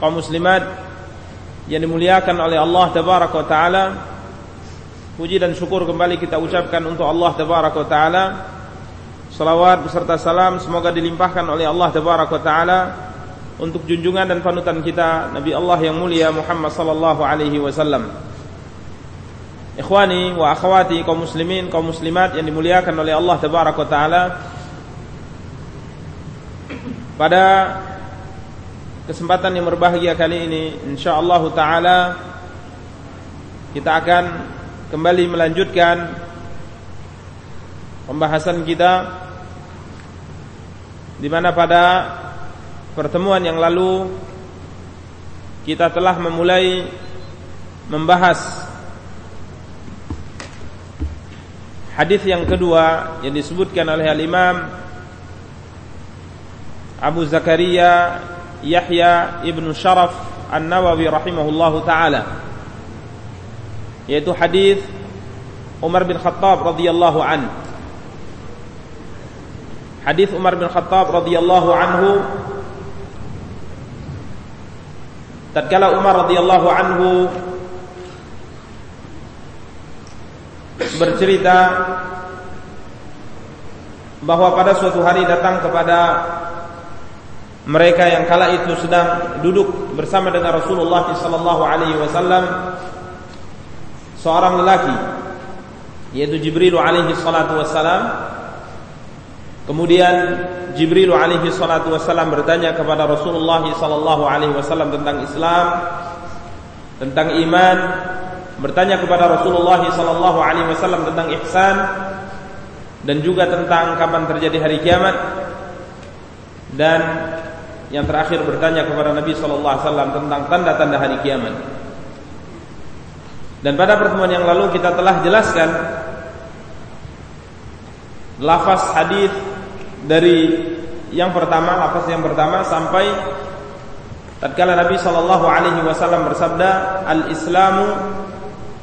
kaum muslimat yang dimuliakan oleh Allah tabaraka wa taala. Puji dan syukur kembali kita ucapkan untuk Allah tabaraka wa taala. Salawat beserta salam semoga dilimpahkan oleh Allah tabaraka wa taala untuk junjungan dan panutan kita Nabi Allah yang mulia Muhammad sallallahu alaihi wasallam. Ikhwani wa akhwati kaum muslimin kaum muslimat yang dimuliakan oleh Allah tabaraka wa taala. Pada kesempatan yang berbahagia kali ini insyaallah taala kita akan kembali melanjutkan pembahasan kita di mana pada pertemuan yang lalu kita telah memulai membahas hadis yang kedua yang disebutkan oleh al-Imam Abu Zakaria Yahya ibn Sharaf An-Nawawi rahimahullahu taala. Yaitu hadis Umar bin Khattab radhiyallahu an. Hadis Umar bin Khattab radhiyallahu anhu. Tatkala Umar radhiyallahu anhu bercerita bahwa pada suatu hari datang kepada mereka yang kala itu sedang duduk bersama dengan Rasulullah sallallahu alaihi wasallam seorang lelaki yaitu Jibril alaihi salatu wasallam kemudian Jibril alaihi salatu wasallam bertanya kepada Rasulullah sallallahu alaihi wasallam tentang Islam tentang iman bertanya kepada Rasulullah sallallahu alaihi wasallam tentang ihsan dan juga tentang kapan terjadi hari kiamat. Dan yang terakhir bertanya kepada Nabi sallallahu alaihi wasallam tentang tanda-tanda hari kiamat. Dan pada pertemuan yang lalu kita telah jelaskan lafaz hadis dari yang pertama, lafaz yang pertama sampai tatkala Nabi sallallahu alaihi wasallam bersabda, "Al-Islamu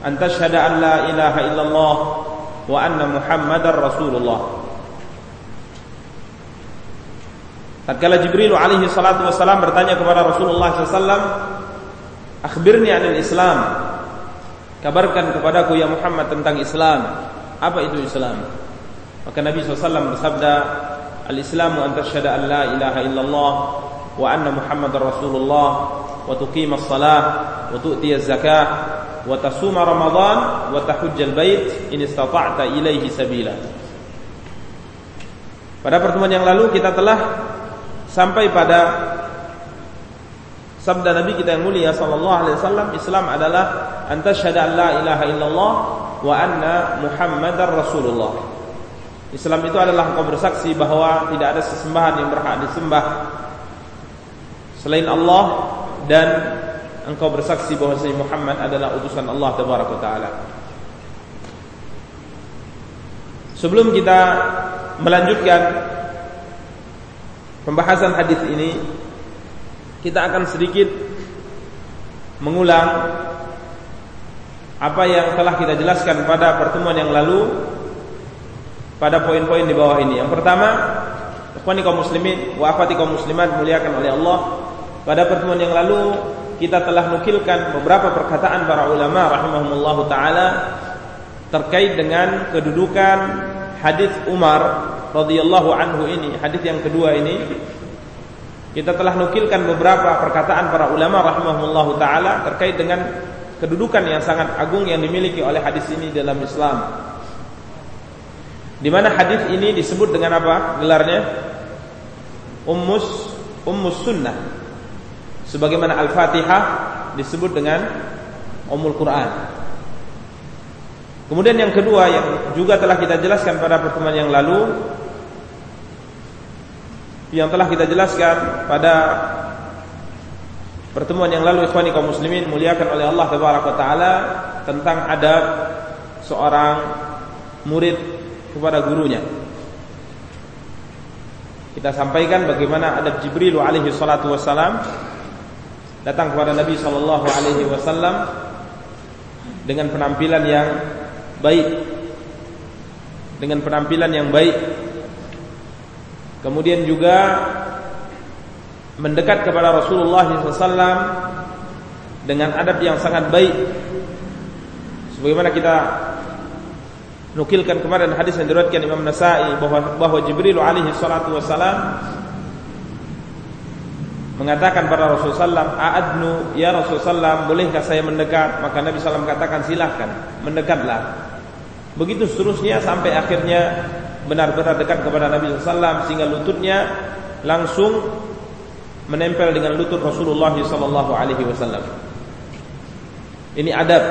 an tashhada an la ilaha illallah wa anna Muhammadar Rasulullah." Tatkala Jibril alaihi salatu wasallam bertanya kepada Rasulullah SAW, "Akhbirni 'anil Islam." Kabarkan kepadaku ya Muhammad tentang Islam. Apa itu Islam? Maka Nabi SAW bersabda, "Al-Islamu an an la ilaha illallah wa anna Muhammadar Rasulullah wa tuqima as-salah wa tu'ti az-zakah wa tasuma Ramadan wa tahujja al-bait in istata'ta ilaihi sabila." Pada pertemuan yang lalu kita telah sampai pada sabda Nabi kita yang mulia sallallahu alaihi wasallam Islam adalah antasyhadu an la ilaha illallah wa anna muhammadar rasulullah. Islam itu adalah engkau bersaksi bahwa tidak ada sesembahan yang berhak disembah selain Allah dan engkau bersaksi bahwa Muhammad adalah utusan Allah taala. Sebelum kita melanjutkan pembahasan hadis ini, kita akan sedikit mengulang apa yang telah kita jelaskan pada pertemuan yang lalu pada poin-poin di bawah ini. Yang pertama, ikhwani kaum muslimin wa akhwati kaum muslimat muliakan oleh Allah. Pada pertemuan yang lalu kita telah nukilkan beberapa perkataan para ulama rahimahumullahu taala terkait dengan kedudukan hadis Umar radhiyallahu anhu ini, hadis yang kedua ini kita telah nukilkan beberapa perkataan para ulama rahimahullahu taala terkait dengan kedudukan yang sangat agung yang dimiliki oleh hadis ini dalam Islam. Di mana hadis ini disebut dengan apa? Gelarnya Ummus Ummus Sunnah. Sebagaimana Al-Fatihah disebut dengan Ummul Quran. Kemudian yang kedua yang juga telah kita jelaskan pada pertemuan yang lalu yang telah kita jelaskan pada pertemuan yang lalu ikhwani kaum muslimin muliakan oleh Allah taala tentang adab seorang murid kepada gurunya. Kita sampaikan bagaimana adab Jibril alaihi salatu wassalam datang kepada Nabi sallallahu alaihi wasallam dengan penampilan yang baik dengan penampilan yang baik kemudian juga mendekat kepada Rasulullah SAW dengan adab yang sangat baik sebagaimana kita nukilkan kemarin hadis yang diriwayatkan Imam Nasai bahwa bahwa Jibril alaihi salatu wasalam mengatakan pada Rasulullah SAW, "A'adnu ya Rasulullah, bolehkah saya mendekat?" Maka Nabi SAW katakan, "Silahkan, mendekatlah." Begitu seterusnya sampai akhirnya benar-benar dekat kepada Nabi SAW sehingga lututnya langsung menempel dengan lutut Rasulullah SAW. Ini adab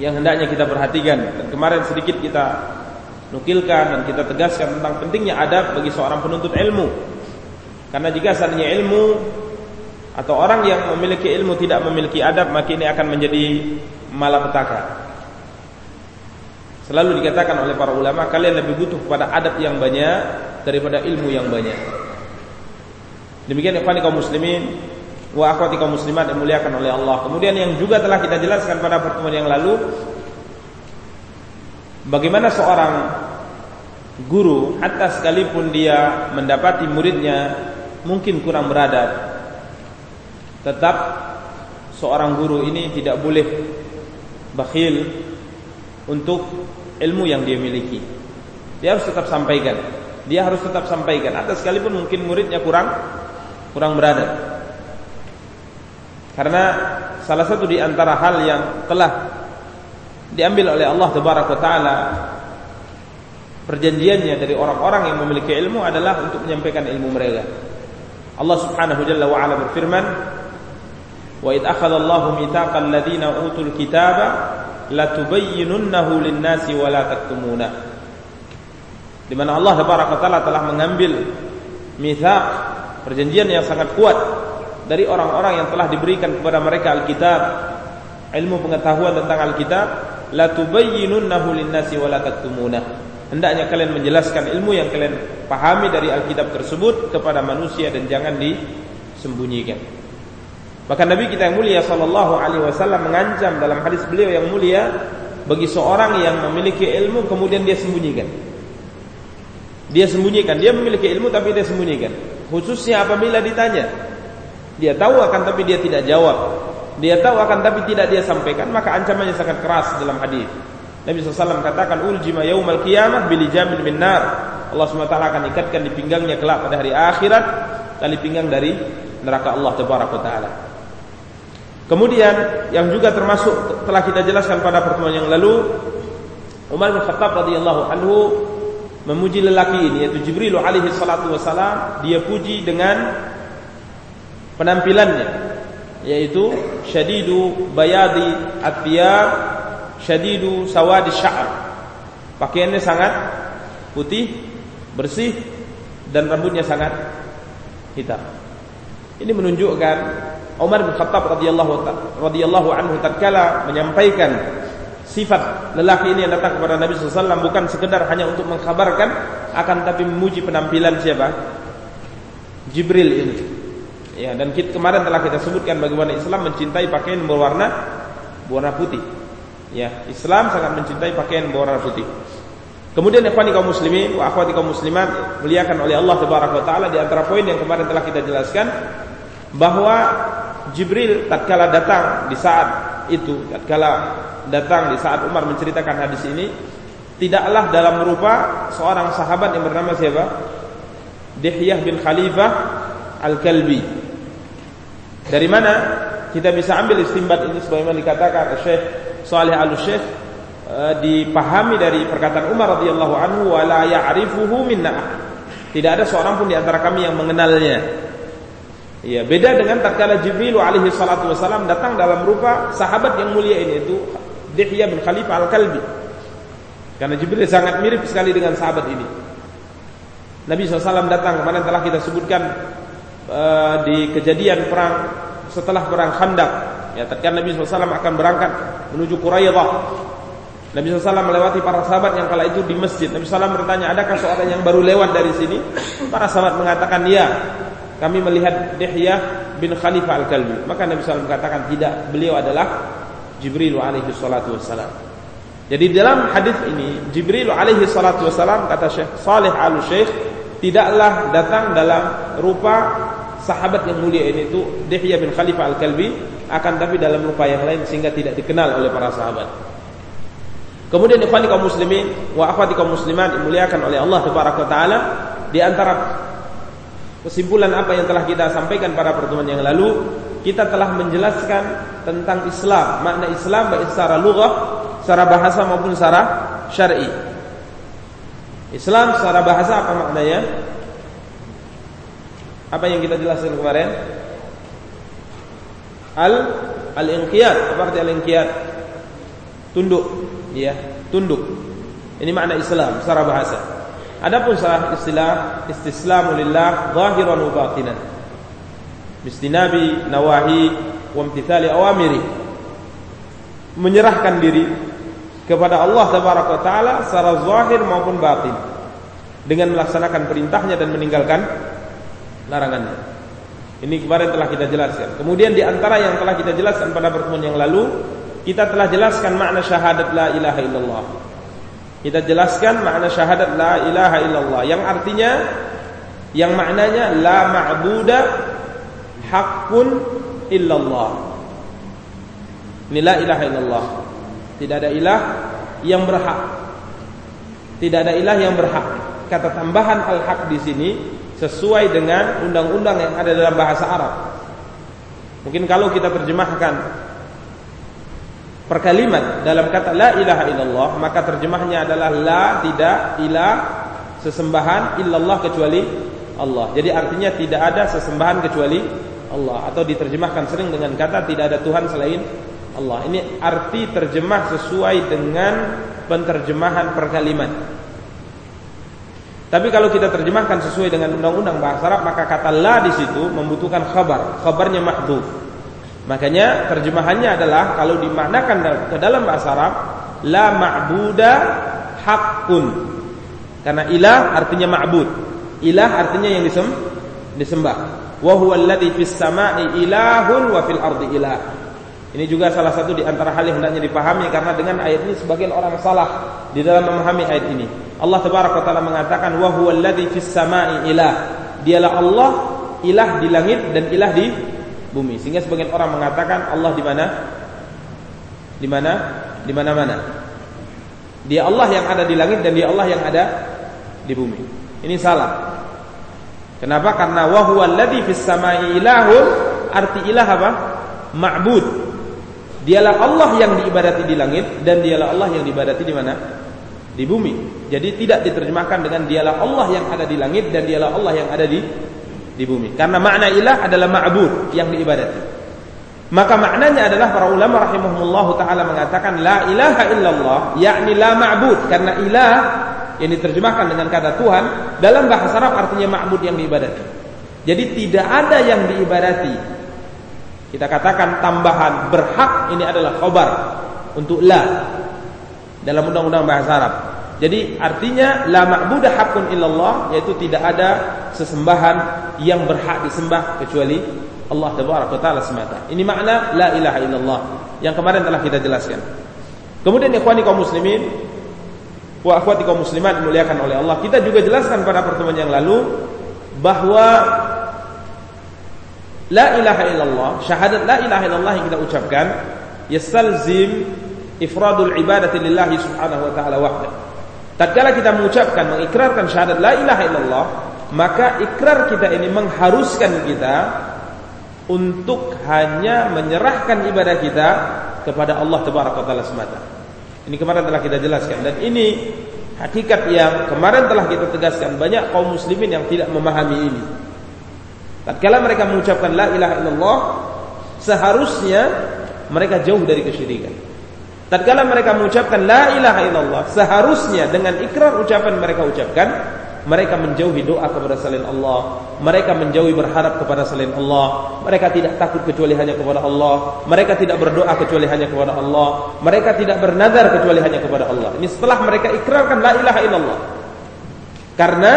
yang hendaknya kita perhatikan. Dan kemarin sedikit kita nukilkan dan kita tegaskan tentang pentingnya adab bagi seorang penuntut ilmu. Karena jika seandainya ilmu atau orang yang memiliki ilmu tidak memiliki adab, maka ini akan menjadi malapetaka. Selalu dikatakan oleh para ulama kalian lebih butuh pada adab yang banyak daripada ilmu yang banyak. Demikian ikhwani kaum muslimin wa akhwati kaum muslimat yang dimuliakan oleh Allah. Kemudian yang juga telah kita jelaskan pada pertemuan yang lalu bagaimana seorang guru hatta sekalipun dia mendapati muridnya mungkin kurang beradab tetap seorang guru ini tidak boleh bakhil untuk ilmu yang dia miliki. Dia harus tetap sampaikan. Dia harus tetap sampaikan. Atas sekalipun mungkin muridnya kurang kurang berada. Karena salah satu di antara hal yang telah diambil oleh Allah Tabaraka taala perjanjiannya dari orang-orang yang memiliki ilmu adalah untuk menyampaikan ilmu mereka. Allah Subhanahu jalla wa ala berfirman, "Wa id akhadha Allahu mitsaqal ladzina utul kitaba latubayyinunnahu lin-nasi wa la taktumuna. Di mana Allah taala telah mengambil mitsaq perjanjian yang sangat kuat dari orang-orang yang telah diberikan kepada mereka Alkitab, ilmu pengetahuan tentang Alkitab, latubayyinunnahu lin-nasi wa la taktumuna. Hendaknya kalian menjelaskan ilmu yang kalian pahami dari Alkitab tersebut kepada manusia dan jangan disembunyikan. Bahkan Nabi kita yang mulia sallallahu alaihi wasallam mengancam dalam hadis beliau yang mulia bagi seorang yang memiliki ilmu kemudian dia sembunyikan. Dia sembunyikan, dia memiliki ilmu tapi dia sembunyikan. Khususnya apabila ditanya. Dia tahu akan tapi dia tidak jawab. Dia tahu akan tapi tidak dia sampaikan, maka ancamannya sangat keras dalam hadis. Nabi SAW katakan uljima yaumal qiyamah bilijamin min nar. Allah SWT akan ikatkan di pinggangnya kelak pada hari akhirat tali pinggang dari neraka Allah taala. Kemudian yang juga termasuk telah kita jelaskan pada pertemuan yang lalu Umar bin Khattab radhiyallahu anhu memuji lelaki ini yaitu Jibril alaihi salatu wasalam dia puji dengan penampilannya yaitu syadidu bayadi at-thiyab syadidu sawadi sya'r. Pakaiannya sangat putih bersih dan rambutnya sangat hitam. Ini menunjukkan Umar bin Khattab radhiyallahu radhiyallahu anhu tatkala menyampaikan sifat lelaki ini yang datang kepada Nabi SAW bukan sekedar hanya untuk mengkabarkan akan tapi memuji penampilan siapa? Jibril ini. Ya dan kita, kemarin telah kita sebutkan bagaimana Islam mencintai pakaian berwarna berwarna putih. Ya Islam sangat mencintai pakaian berwarna putih. Kemudian ikhwani kaum muslimin wa akhwati kaum muslimat muliakan oleh Allah taala di antara poin yang kemarin telah kita jelaskan bahwa Jibril tatkala datang di saat itu tatkala datang di saat Umar menceritakan hadis ini tidaklah dalam rupa seorang sahabat yang bernama siapa? Dihyah bin Khalifah Al-Kalbi. Dari mana kita bisa ambil istimbat ini sebagaimana dikatakan Syekh Saleh Al-Syekh eh, dipahami dari perkataan Umar radhiyallahu anhu wala ya'rifuhu minna Tidak ada seorang pun di antara kami yang mengenalnya. Ya, beda dengan tatkala Jibril alaihi salatu wasalam datang dalam rupa sahabat yang mulia ini itu Dihya bin Khalifah Al-Kalbi. Karena Jibril sangat mirip sekali dengan sahabat ini. Nabi SAW datang kemarin telah kita sebutkan uh, di kejadian perang setelah perang Khandaq. Ya, tatkala Nabi SAW akan berangkat menuju Quraidah. Nabi SAW melewati para sahabat yang kala itu di masjid. Nabi SAW bertanya, adakah seorang yang baru lewat dari sini? Para sahabat mengatakan, ya kami melihat Dihya bin Khalifah Al-Kalbi. Maka Nabi SAW mengatakan tidak, beliau adalah Jibril alaihi salatu wassalam. Jadi dalam hadis ini Jibril alaihi salatu wassalam kata Syekh Saleh Al-Syekh tidaklah datang dalam rupa sahabat yang mulia ini itu Dihya bin Khalifah Al-Kalbi akan tapi dalam rupa yang lain sehingga tidak dikenal oleh para sahabat. Kemudian ikhwani kaum muslimin wa akhwati kaum muslimat dimuliakan oleh Allah taala di antara Kesimpulan apa yang telah kita sampaikan pada pertemuan yang lalu, kita telah menjelaskan tentang Islam, makna Islam baik secara lughah, secara bahasa maupun secara syar'i. Islam secara bahasa apa maknanya? Apa yang kita jelaskan kemarin? Al al-inqiyad, apa arti al-inqiyad? Tunduk, ya, tunduk. Ini makna Islam secara bahasa. Adapun salah istilah istislamu lillah zahiran wa batinan. Bistinabi nawahi wa imtithali awamiri. Menyerahkan diri kepada Allah tabaraka taala secara zahir maupun batin dengan melaksanakan perintahnya dan meninggalkan larangannya. Ini kemarin telah kita jelaskan. Kemudian di antara yang telah kita jelaskan pada pertemuan yang lalu, kita telah jelaskan makna syahadat la ilaha illallah. Kita jelaskan makna syahadat la ilaha illallah yang artinya yang maknanya la ma'buda haqqun illallah. Ini la ilaha illallah. Tidak ada ilah yang berhak. Tidak ada ilah yang berhak. Kata tambahan al-haq di sini sesuai dengan undang-undang yang ada dalam bahasa Arab. Mungkin kalau kita terjemahkan per kalimat dalam kata la ilaha illallah maka terjemahnya adalah la tidak ilah sesembahan illallah kecuali Allah. Jadi artinya tidak ada sesembahan kecuali Allah atau diterjemahkan sering dengan kata tidak ada Tuhan selain Allah. Ini arti terjemah sesuai dengan penterjemahan per kalimat. Tapi kalau kita terjemahkan sesuai dengan undang-undang bahasa Arab maka kata la di situ membutuhkan khabar. Khabarnya mahdhuf. Makanya terjemahannya adalah kalau dimaknakan ke dalam bahasa Arab la ma'buda haqqun. Karena ilah artinya ma'bud. Ilah artinya yang disem disembah. Wa huwa alladhi fis sama'i ilahun wa fil ardi ilah. Ini juga salah satu di antara hal yang hendaknya dipahami karena dengan ayat ini sebagian orang salah di dalam memahami ayat ini. Allah Tabaraka taala mengatakan wa huwa alladhi fis sama'i ilah. Dialah Allah ilah di langit dan ilah di bumi. Sehingga sebagian orang mengatakan Allah di mana? Di mana? Di mana-mana. Dia Allah yang ada di langit dan dia Allah yang ada di bumi. Ini salah. Kenapa? Karena wa huwa fis samai ilahun arti ilah apa? Ma'bud. Dialah Allah yang diibadati di langit dan dialah Allah yang diibadati di mana? Di bumi. Jadi tidak diterjemahkan dengan dialah Allah yang ada di langit dan dialah Allah yang ada di di bumi. Karena makna ilah adalah ma'bud yang diibadati. Maka maknanya adalah para ulama rahimahumullah taala mengatakan la ilaha illallah yakni la ma'bud karena ilah yang diterjemahkan dengan kata Tuhan dalam bahasa Arab artinya ma'bud yang diibadati. Jadi tidak ada yang diibadati. Kita katakan tambahan berhak ini adalah khobar untuk la dalam undang-undang bahasa Arab. Jadi artinya la ma'budah hakun illallah yaitu tidak ada sesembahan yang berhak disembah kecuali Allah Tabaraka taala semata. Ini makna la ilaha illallah yang kemarin telah kita jelaskan. Kemudian ikhwani kaum muslimin wa akhwati kaum muslimat dimuliakan oleh Allah, kita juga jelaskan pada pertemuan yang lalu bahwa la ilaha illallah, syahadat la ilaha illallah yang kita ucapkan yastalzim ifradul ibadati lillahi subhanahu wa ta'ala wahda. Tatkala kita mengucapkan mengikrarkan syahadat la ilaha illallah, maka ikrar kita ini mengharuskan kita untuk hanya menyerahkan ibadah kita kepada Allah Tabaraka taala semata. Ini kemarin telah kita jelaskan dan ini hakikat yang kemarin telah kita tegaskan banyak kaum muslimin yang tidak memahami ini. Tatkala mereka mengucapkan la ilaha illallah seharusnya mereka jauh dari kesyirikan. Tatkala mereka mengucapkan la ilaha illallah seharusnya dengan ikrar ucapan mereka ucapkan mereka menjauhi doa kepada selain Allah, mereka menjauhi berharap kepada selain Allah, mereka tidak takut kecuali hanya kepada Allah, mereka tidak berdoa kecuali hanya kepada Allah, mereka tidak bernazar kecuali hanya kepada Allah. Ini setelah mereka ikrarkan la ilaha illallah. Karena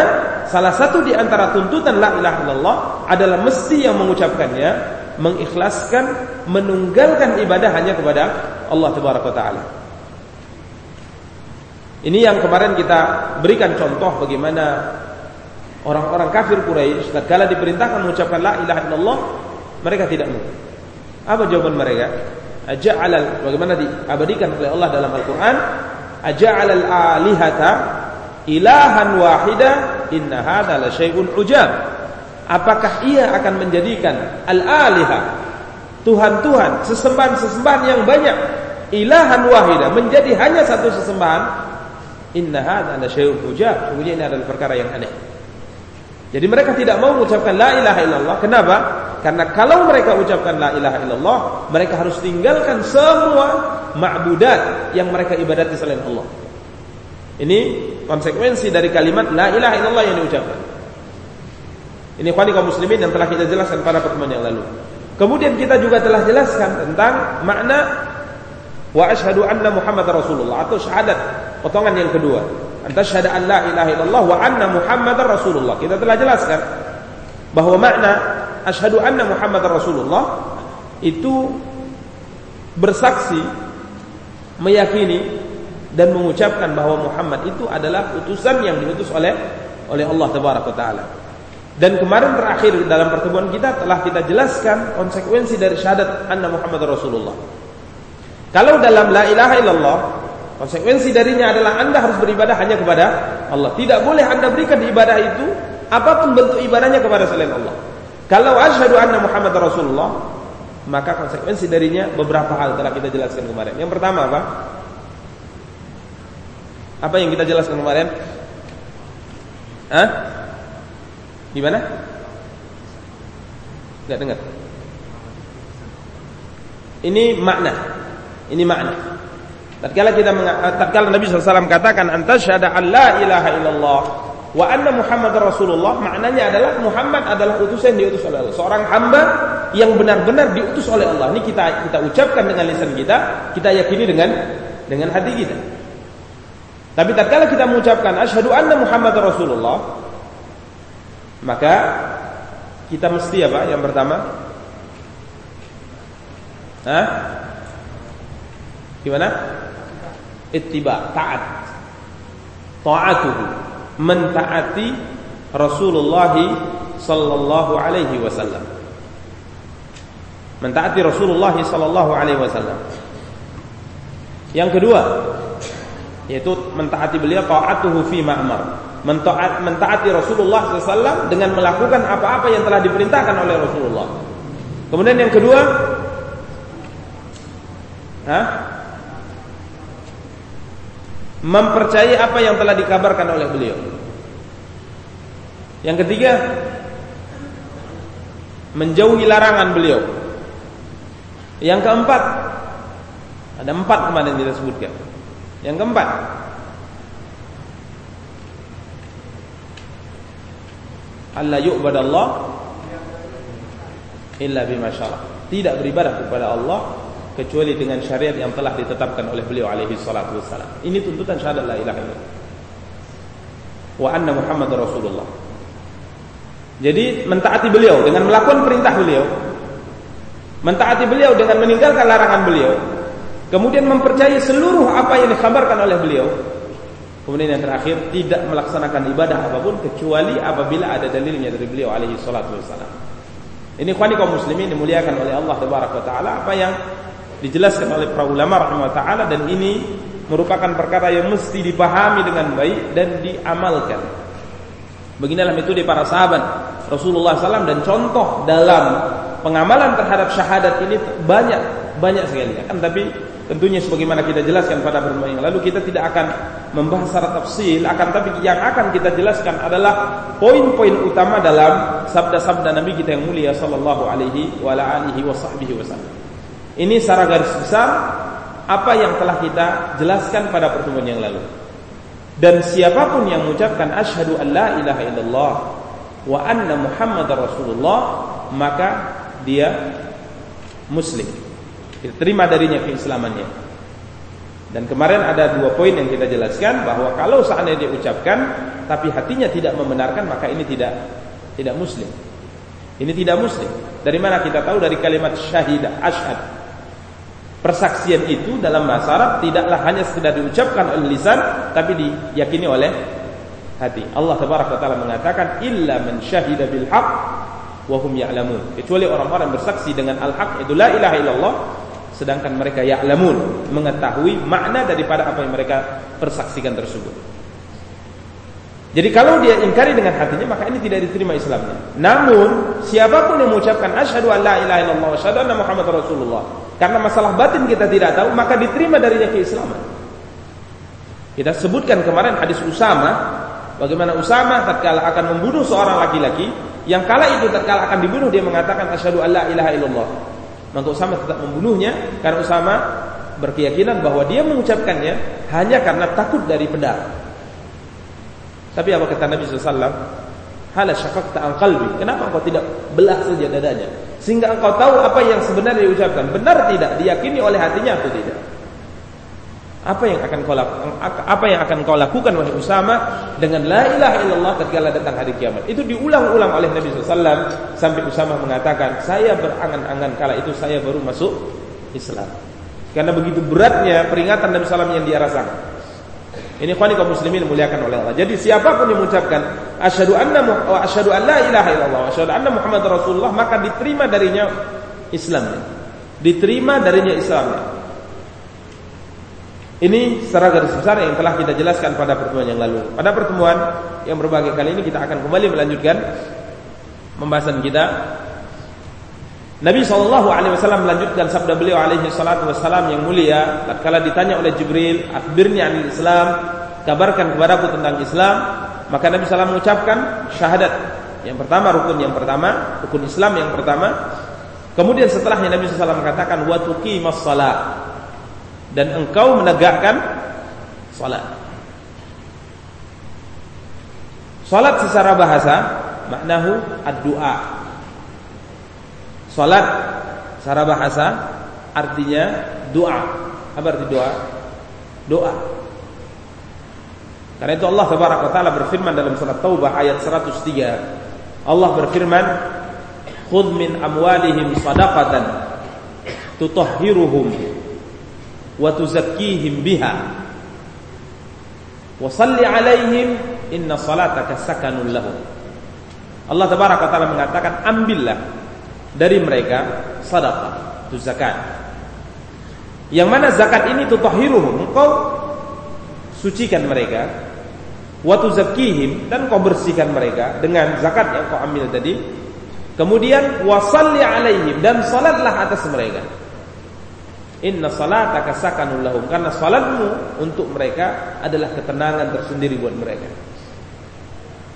salah satu di antara tuntutan la ilaha illallah adalah mesti yang mengucapkannya mengikhlaskan, menunggalkan ibadah hanya kepada Allah Taala. Ini yang kemarin kita berikan contoh bagaimana orang-orang kafir Quraisy tatkala diperintahkan mengucapkan la ilaha illallah, mereka tidak mau. Apa jawaban mereka? Aja'alal bagaimana diabadikan oleh Allah dalam Al-Qur'an, aja'alal alihata ilahan wahida inna hadza la syai'un ujab. Apakah ia akan menjadikan al-aliha Tuhan-Tuhan, sesembahan-sesembahan yang banyak ilahan wahida menjadi hanya satu sesembahan Inna hadza la syai'un. Sungguhnya ini adalah perkara yang aneh. Jadi mereka tidak mau mengucapkan la ilaha illallah. Kenapa? Karena kalau mereka ucapkan la ilaha illallah, mereka harus tinggalkan semua ma'budat yang mereka ibadati selain Allah. Ini konsekuensi dari kalimat la ilaha illallah yang diucapkan. Ini khani kaum muslimin yang telah kita jelaskan pada pertemuan yang lalu. Kemudian kita juga telah jelaskan tentang makna wa asyhadu anna Muhammad Rasulullah atau syahadat potongan yang kedua. Anta syahada an la ilaha illallah wa anna Muhammad Rasulullah. Kita telah jelaskan bahwa makna asyhadu anna Muhammad Rasulullah itu bersaksi meyakini dan mengucapkan bahwa Muhammad itu adalah utusan yang diutus oleh oleh Allah tabaraka taala dan kemarin terakhir dalam pertemuan kita telah kita jelaskan konsekuensi dari syahadat anna Muhammad Rasulullah kalau dalam la ilaha illallah, konsekuensi darinya adalah Anda harus beribadah hanya kepada Allah. Tidak boleh Anda berikan ibadah itu apa pun bentuk ibadahnya kepada selain Allah. Kalau asyhadu anna Muhammad Rasulullah, maka konsekuensi darinya beberapa hal telah kita jelaskan kemarin. Yang pertama apa? Apa yang kita jelaskan kemarin? Hah? Gimana? Enggak dengar. Ini makna. Ini makna. Tatkala kita tatkala Nabi SAW katakan antasyhadu an la ilaha illallah wa anna Muhammad Rasulullah maknanya adalah Muhammad adalah utusan yang diutus oleh Allah. Seorang hamba yang benar-benar diutus oleh Allah. Ini kita kita ucapkan dengan lisan kita, kita yakini dengan dengan hati kita. Tapi tatkala kita mengucapkan asyhadu anna Muhammad Rasulullah maka kita mesti apa? Yang pertama Hah? Gimana? Ittiba, taat. Ta'atuhu. Mentaati Rasulullah sallallahu alaihi wasallam. Mentaati Rasulullah sallallahu alaihi wasallam. Yang kedua, yaitu mentaati beliau taatuhu fi ma'mar. Mentaat, mentaati Rasulullah SAW dengan melakukan apa-apa yang telah diperintahkan oleh Rasulullah. Kemudian yang kedua, Hah? mempercayai apa yang telah dikabarkan oleh beliau. Yang ketiga, menjauhi larangan beliau. Yang keempat, ada empat kemarin kita sebutkan. Yang keempat, Allah yu'badallah illa bima syara. Tidak beribadah kepada Allah kecuali dengan syariat yang telah ditetapkan oleh beliau alaihi salatu wassalam. Ini tuntutan syahadat la ilaha illallah. Wa anna Muhammad Rasulullah. Jadi mentaati beliau dengan melakukan perintah beliau, mentaati beliau dengan meninggalkan larangan beliau, kemudian mempercayai seluruh apa yang dikhabarkan oleh beliau. Kemudian yang terakhir tidak melaksanakan ibadah apa pun kecuali apabila ada dalilnya dari beliau alaihi salatu wassalam. Ini khani kaum muslimin dimuliakan oleh Allah taala apa yang dijelaskan oleh para ulama rahimahullah taala dan ini merupakan perkara yang mesti dipahami dengan baik dan diamalkan. Beginilah metode para sahabat Rasulullah SAW dan contoh dalam pengamalan terhadap syahadat ini banyak banyak sekali. Kan tapi tentunya sebagaimana kita jelaskan pada pertemuan yang lalu kita tidak akan membahas secara tafsil akan tapi yang akan kita jelaskan adalah poin-poin utama dalam sabda-sabda Nabi kita yang mulia sallallahu alaihi wa alihi wasallam. Ini secara garis besar apa yang telah kita jelaskan pada pertemuan yang lalu. Dan siapa pun yang mengucapkan asyhadu an la ilaha illallah wa anna muhammadar rasulullah maka dia muslim. Diterima darinya keislamannya. Dan kemarin ada dua poin yang kita jelaskan bahwa kalau seandainya diucapkan tapi hatinya tidak membenarkan maka ini tidak tidak muslim. Ini tidak muslim. Dari mana kita tahu dari kalimat syahidah asyhad Persaksian itu dalam bahasa Arab tidaklah hanya sekedar diucapkan oleh lisan tapi diyakini oleh hati. Allah taala mengatakan illa man syahida bil haqq wa hum ya'lamun. Kecuali orang-orang bersaksi dengan al-haq itu la ilaha illallah sedangkan mereka ya'lamun mengetahui makna daripada apa yang mereka persaksikan tersebut. Jadi kalau dia ingkari dengan hatinya maka ini tidak diterima Islamnya. Namun siapa pun yang mengucapkan asyhadu an la ilaha illallah wa asyhadu anna muhammadar rasulullah karena masalah batin kita tidak tahu, maka diterima darinya keislaman. Kita sebutkan kemarin hadis Usama, bagaimana Usama tatkala akan membunuh seorang laki-laki, yang kala itu tatkala akan dibunuh dia mengatakan asyhadu alla ilaha illallah. Maka Usama tetap membunuhnya karena Usama berkeyakinan bahwa dia mengucapkannya hanya karena takut dari pedang. Tapi apa kata Nabi SAW? Hala syafaqta an qalbi. Kenapa engkau tidak belah saja dadanya? Sehingga engkau tahu apa yang sebenarnya diucapkan. Benar tidak? Diyakini oleh hatinya atau tidak? Apa yang akan kau lakukan? Apa yang akan kau lakukan wahai Usama dengan la ilaha illallah ketika datang hari kiamat? Itu diulang-ulang oleh Nabi SAW sampai Usama mengatakan, saya berangan-angan kala itu saya baru masuk Islam. Karena begitu beratnya peringatan Nabi SAW yang dia rasakan. Ini khani kaum muslimin dimuliakan oleh Allah. Jadi siapa pun yang mengucapkan asyhadu anna wa asyhadu an la ilaha illallah wa asyhadu anna muhammadar rasulullah maka diterima darinya Islamnya. Diterima darinya Islamnya. Ini secara garis besar yang telah kita jelaskan pada pertemuan yang lalu. Pada pertemuan yang berbagai kali ini kita akan kembali melanjutkan pembahasan kita. Nabi Shallallahu Alaihi Wasallam melanjutkan sabda beliau alaihi salatu wasallam yang mulia tatkala ditanya oleh Jibril akhbirni anil Islam kabarkan kepadaku tentang Islam maka Nabi SAW mengucapkan syahadat. Yang pertama rukun yang pertama rukun Islam yang pertama. Kemudian setelahnya Nabi SAW mengatakan wa tuqimas salat dan engkau menegakkan salat salat secara bahasa maknahu ad-du'a Salat secara bahasa artinya doa. Apa arti doa? Doa. Karena itu Allah Tabaraka taala berfirman dalam surat Taubah ayat 103. Allah berfirman, "Khudh min amwalihim shadaqatan tutahhiruhum wa tuzakkihim biha wa salli 'alaihim inna salataka sakanun lahum." Allah Tabaraka taala mengatakan, "Ambillah dari mereka sedekah, itu zakat. Yang mana zakat ini tutahhiruhum, engkau sucikan mereka, wa tuzakkihim dan kau bersihkan mereka dengan zakat yang kau ambil tadi. Kemudian wasalli alaihim dan salatlah atas mereka. Inna salataka sakanul lahum karena salatmu untuk mereka adalah ketenangan tersendiri buat mereka.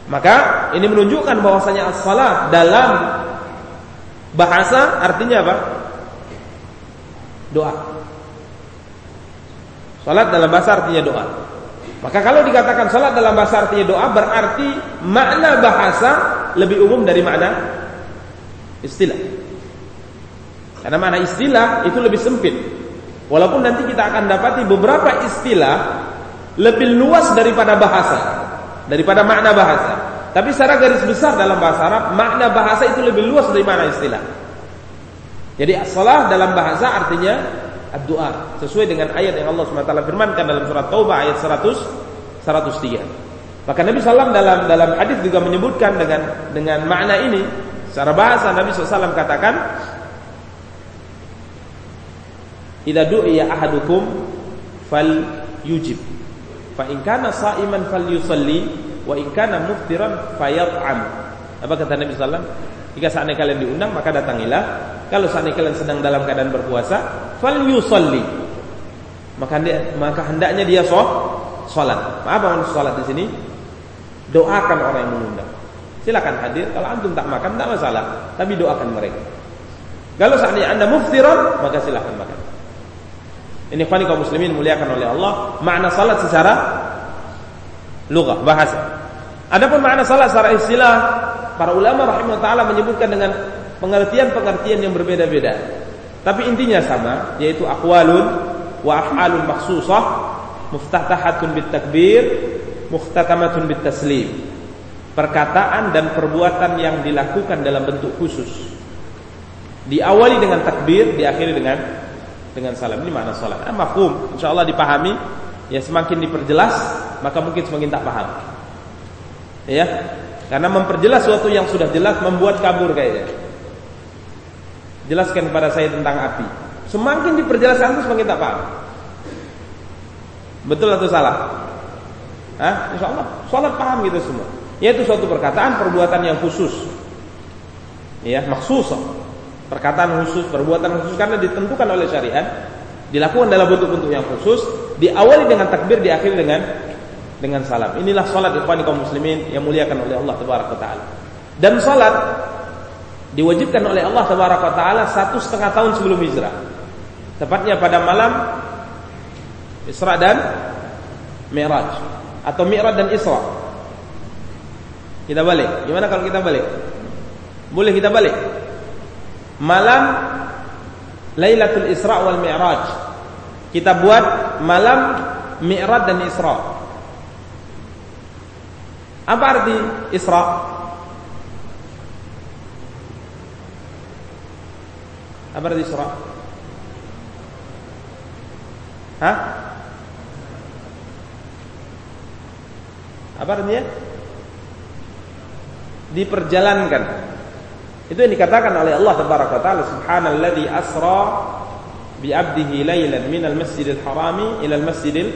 Maka ini menunjukkan bahwasanya as-salat dalam Bahasa artinya apa? Doa. Salat dalam bahasa artinya doa. Maka kalau dikatakan salat dalam bahasa artinya doa berarti makna bahasa lebih umum dari makna istilah. Karena makna istilah itu lebih sempit. Walaupun nanti kita akan dapati beberapa istilah lebih luas daripada bahasa, daripada makna bahasa. Tapi secara garis besar dalam bahasa Arab, makna bahasa itu lebih luas dari makna istilah. Jadi salah dalam bahasa artinya doa sesuai dengan ayat yang Allah SWT firmankan dalam surat Taubah ayat 100 103. Maka Nabi SAW dalam dalam hadis juga menyebutkan dengan dengan makna ini secara bahasa Nabi SAW katakan Idza du'iya ahadukum fal yujib. Fa in kana sha'iman falyusalli wa in kana muftiran fayat'am. Apa kata Nabi sallallahu Jika saatnya kalian diundang maka datangilah. Kalau saatnya kalian sedang dalam keadaan berpuasa, falyusalli. Maka maka hendaknya dia shoh, salat. Apa maksud salat di sini? Doakan orang yang mengundang. Silakan hadir. Kalau antum tak makan tak masalah, tapi doakan mereka. Kalau seandainya anda muftiran, maka silakan makan. Ini fani kaum muslimin muliakan oleh Allah. Makna salat secara lugah, bahasa. Adapun makna salat secara istilah, para ulama rahimahullah taala menyebutkan dengan pengertian-pengertian yang berbeda-beda. Tapi intinya sama, yaitu aqwalun wa af'alun maksusah, muftatahatun bit takbir, muhtatamatun bit taslim. Perkataan dan perbuatan yang dilakukan dalam bentuk khusus. Diawali dengan takbir, diakhiri dengan dengan salam. Ini makna salat. Ah, mafhum. Insyaallah dipahami. Ya semakin diperjelas, maka mungkin semakin tak paham. Ya. Karena memperjelas sesuatu yang sudah jelas membuat kabur kayaknya. Jelaskan kepada saya tentang api. Semakin diperjelas itu semakin tak paham. Betul atau salah? Hah? Insya Allah, sholat paham gitu semua. Yaitu suatu perkataan, perbuatan yang khusus. Ya, maksusah perkataan khusus, perbuatan khusus karena ditentukan oleh syariat, dilakukan dalam bentuk-bentuk yang khusus, diawali dengan takbir, diakhiri dengan dengan salam. Inilah salat ikhwan kaum muslimin yang muliakan oleh Allah tabaraka taala. Dan salat diwajibkan oleh Allah tabaraka taala satu setengah tahun sebelum hijrah. Tepatnya pada malam Isra dan Mi'raj atau Mi'raj dan Isra. Kita balik. Gimana kalau kita balik? Boleh kita balik? Malam Lailatul Isra wal Mi'raj. Kita buat malam Mi'raj dan Isra. Apa arti Isra? Apa arti Isra? Hah? Apa artinya? Diperjalankan itu yang dikatakan oleh Allah Tabaraka taala subhanalladzi asra bi 'abdihi lailan minal masjidil harami ila al masjidil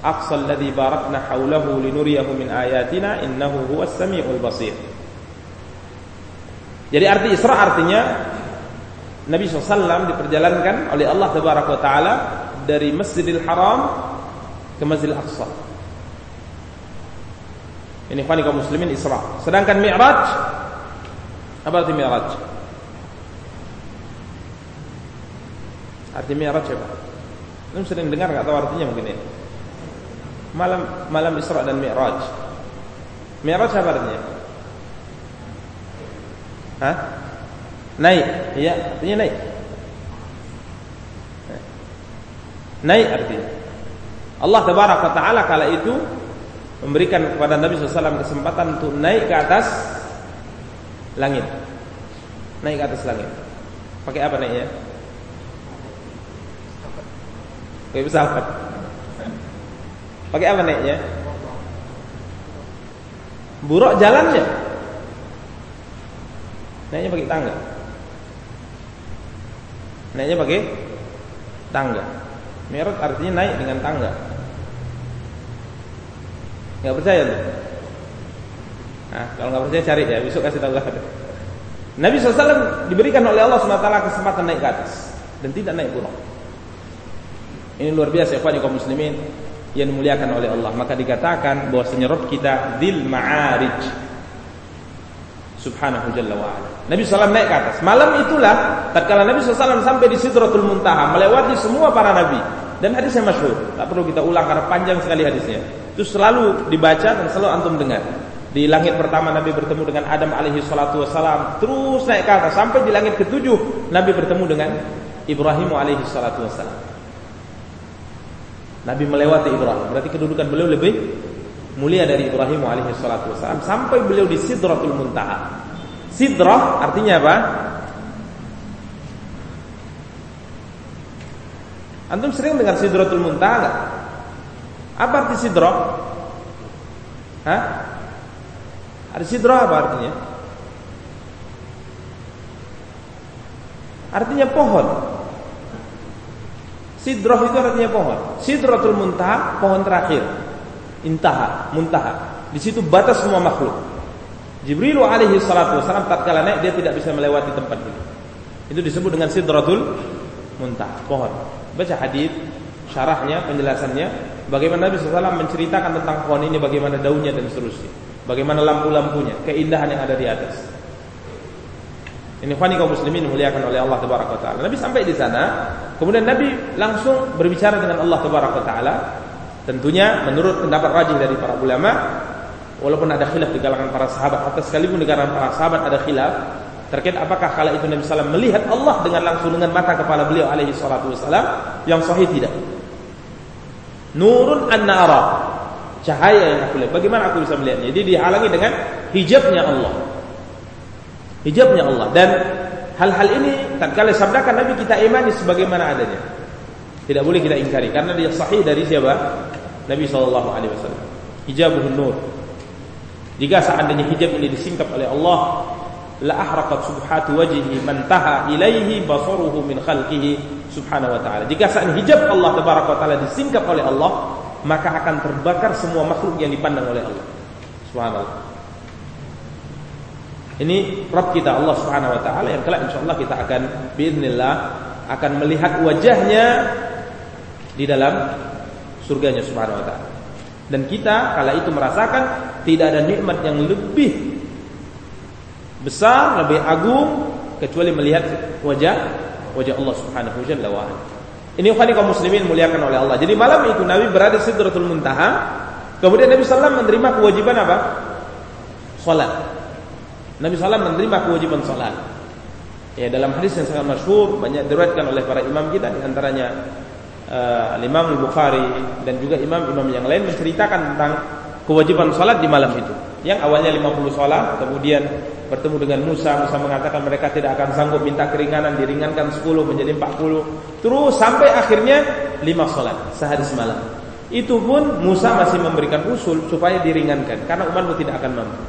aqsa alladzi barakna haulahu linuriyahu min ayatina innahu huwas samiul basir. Jadi arti Isra artinya Nabi SAW diperjalankan oleh Allah Tabaraka taala dari Masjidil Haram ke Masjidil Aqsa. Ini kaum muslimin Isra. Sedangkan Mi'raj apa arti mi'raj? Arti mi'raj apa? Kamu sering dengar nggak tahu artinya mungkin ini? Malam malam Isra dan Mi'raj. Mi'raj apa artinya? Hah? Naik, iya, artinya naik. Naik artinya. Allah tabaraka taala kala itu memberikan kepada Nabi SAW kesempatan untuk naik ke atas langit. Naik ke atas langit. Pakai apa naiknya? Pakai pesawat. Pakai apa naiknya? Buruk jalannya. Naiknya pakai tangga. Naiknya pakai tangga. Merot artinya naik dengan tangga. Enggak percaya tuh? Nah, kalau nggak percaya cari ya, besok kasih tahu ada. Nabi SAW diberikan oleh Allah SWT kesempatan naik ke atas dan tidak naik pulau. Ini luar biasa ya kaum muslimin yang dimuliakan oleh Allah. Maka dikatakan bahwa Rob kita dil ma'arij. Subhanahu jalla wa ala. Nabi SAW naik ke atas. Malam itulah tatkala Nabi SAW sampai di Sidratul Muntaha, melewati semua para nabi. Dan hadisnya masyhur, tak perlu kita ulang karena panjang sekali hadisnya. Itu selalu dibaca dan selalu antum dengar. Di langit pertama Nabi bertemu dengan Adam alaihi salatu wassalam, terus naik ke atas sampai di langit ketujuh Nabi bertemu dengan Ibrahim alaihi salatu wassalam. Nabi melewati Ibrahim, berarti kedudukan beliau lebih mulia dari Ibrahim alaihi salatu wasallam sampai beliau di Sidratul Muntaha. Sidrah artinya apa? Antum sering dengar Sidratul Muntaha? Apa arti sidrah? Hah? Arti sidrah apa artinya? Artinya pohon. Sidrah itu artinya pohon. Sidratul Muntaha pohon terakhir intaha, muntaha. Di situ batas semua makhluk. Jibril alaihi salatu wasallam tatkala naik dia tidak bisa melewati tempat ini. Itu disebut dengan sidratul muntaha, pohon. Baca hadis, syarahnya, penjelasannya, bagaimana Nabi SAW menceritakan tentang pohon ini, bagaimana daunnya dan seterusnya, bagaimana lampu-lampunya, keindahan yang ada di atas. Ini fani kaum muslimin dimuliakan oleh Allah taala. Nabi sampai di sana, kemudian Nabi langsung berbicara dengan Allah taala Tentunya menurut pendapat rajih dari para ulama, walaupun ada khilaf di kalangan para sahabat, atau sekalipun di kalangan para sahabat ada khilaf terkait apakah kala itu Nabi SAW melihat Allah dengan langsung dengan mata kepala beliau alaihi salatu wasalam yang sahih tidak. Nurun an-nara. Cahaya yang aku lihat. Bagaimana aku bisa melihatnya? Jadi dihalangi dengan hijabnya Allah. Hijabnya Allah dan hal-hal ini tatkala sabdakan Nabi kita imani sebagaimana adanya. Tidak boleh kita ingkari karena dia sahih dari siapa? Nabi sallallahu alaihi wasallam. Hijabun nur. Jika seandainya hijab ini disingkap oleh Allah, la ahraqat subhatu wajhi man taha ilaihi basaruhu min khalqihi subhanahu wa ta'ala. Jika seandainya hijab Allah tabaraka wa taala disingkap oleh Allah, maka akan terbakar semua makhluk yang dipandang oleh Allah. Subhanallah. Ini Rabb kita Allah Subhanahu wa taala yang kelak insyaallah kita akan biiznillah akan melihat wajahnya di dalam surganya subhanahu wa ta'ala. Dan kita kala itu merasakan tidak ada nikmat yang lebih besar, lebih agung kecuali melihat wajah wajah Allah Subhanahu wa taala. Ini khani kaum muslimin muliakan oleh Allah. Jadi malam itu Nabi berada di Sidratul Muntaha. Kemudian Nabi sallallahu menerima kewajiban apa? Salat. Nabi sallallahu menerima kewajiban salat. Ya dalam hadis yang sangat masyhur banyak diriwayatkan oleh para imam kita di antaranya uh, Imam Bukhari dan juga imam-imam yang lain menceritakan tentang kewajiban salat di malam itu. Yang awalnya 50 salat, kemudian bertemu dengan Musa, Musa mengatakan mereka tidak akan sanggup minta keringanan, diringankan 10 menjadi 40. Terus sampai akhirnya 5 salat sehari semalam. Itu pun Musa masih memberikan usul supaya diringankan karena umatmu tidak akan mampu.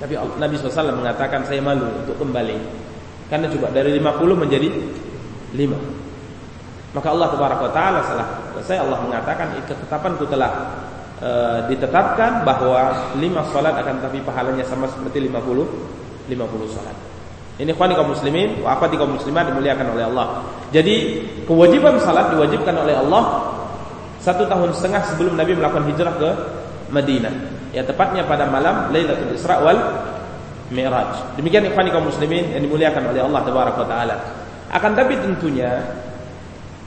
Tapi Nabi SAW mengatakan saya malu untuk kembali karena coba dari 50 menjadi 5. Maka Allah taala salah selesai Allah mengatakan ketetapan itu telah e, ditetapkan bahwa lima salat akan tapi pahalanya sama seperti 50 50 salat. Ini khani kaum muslimin wa afati kaum muslimat dimuliakan oleh Allah. Jadi kewajiban salat diwajibkan oleh Allah satu tahun setengah sebelum Nabi melakukan hijrah ke Madinah. Ya tepatnya pada malam Lailatul Isra wal Mi'raj. Demikian ikhwani kaum muslimin yang dimuliakan oleh Allah taala. Akan tapi tentunya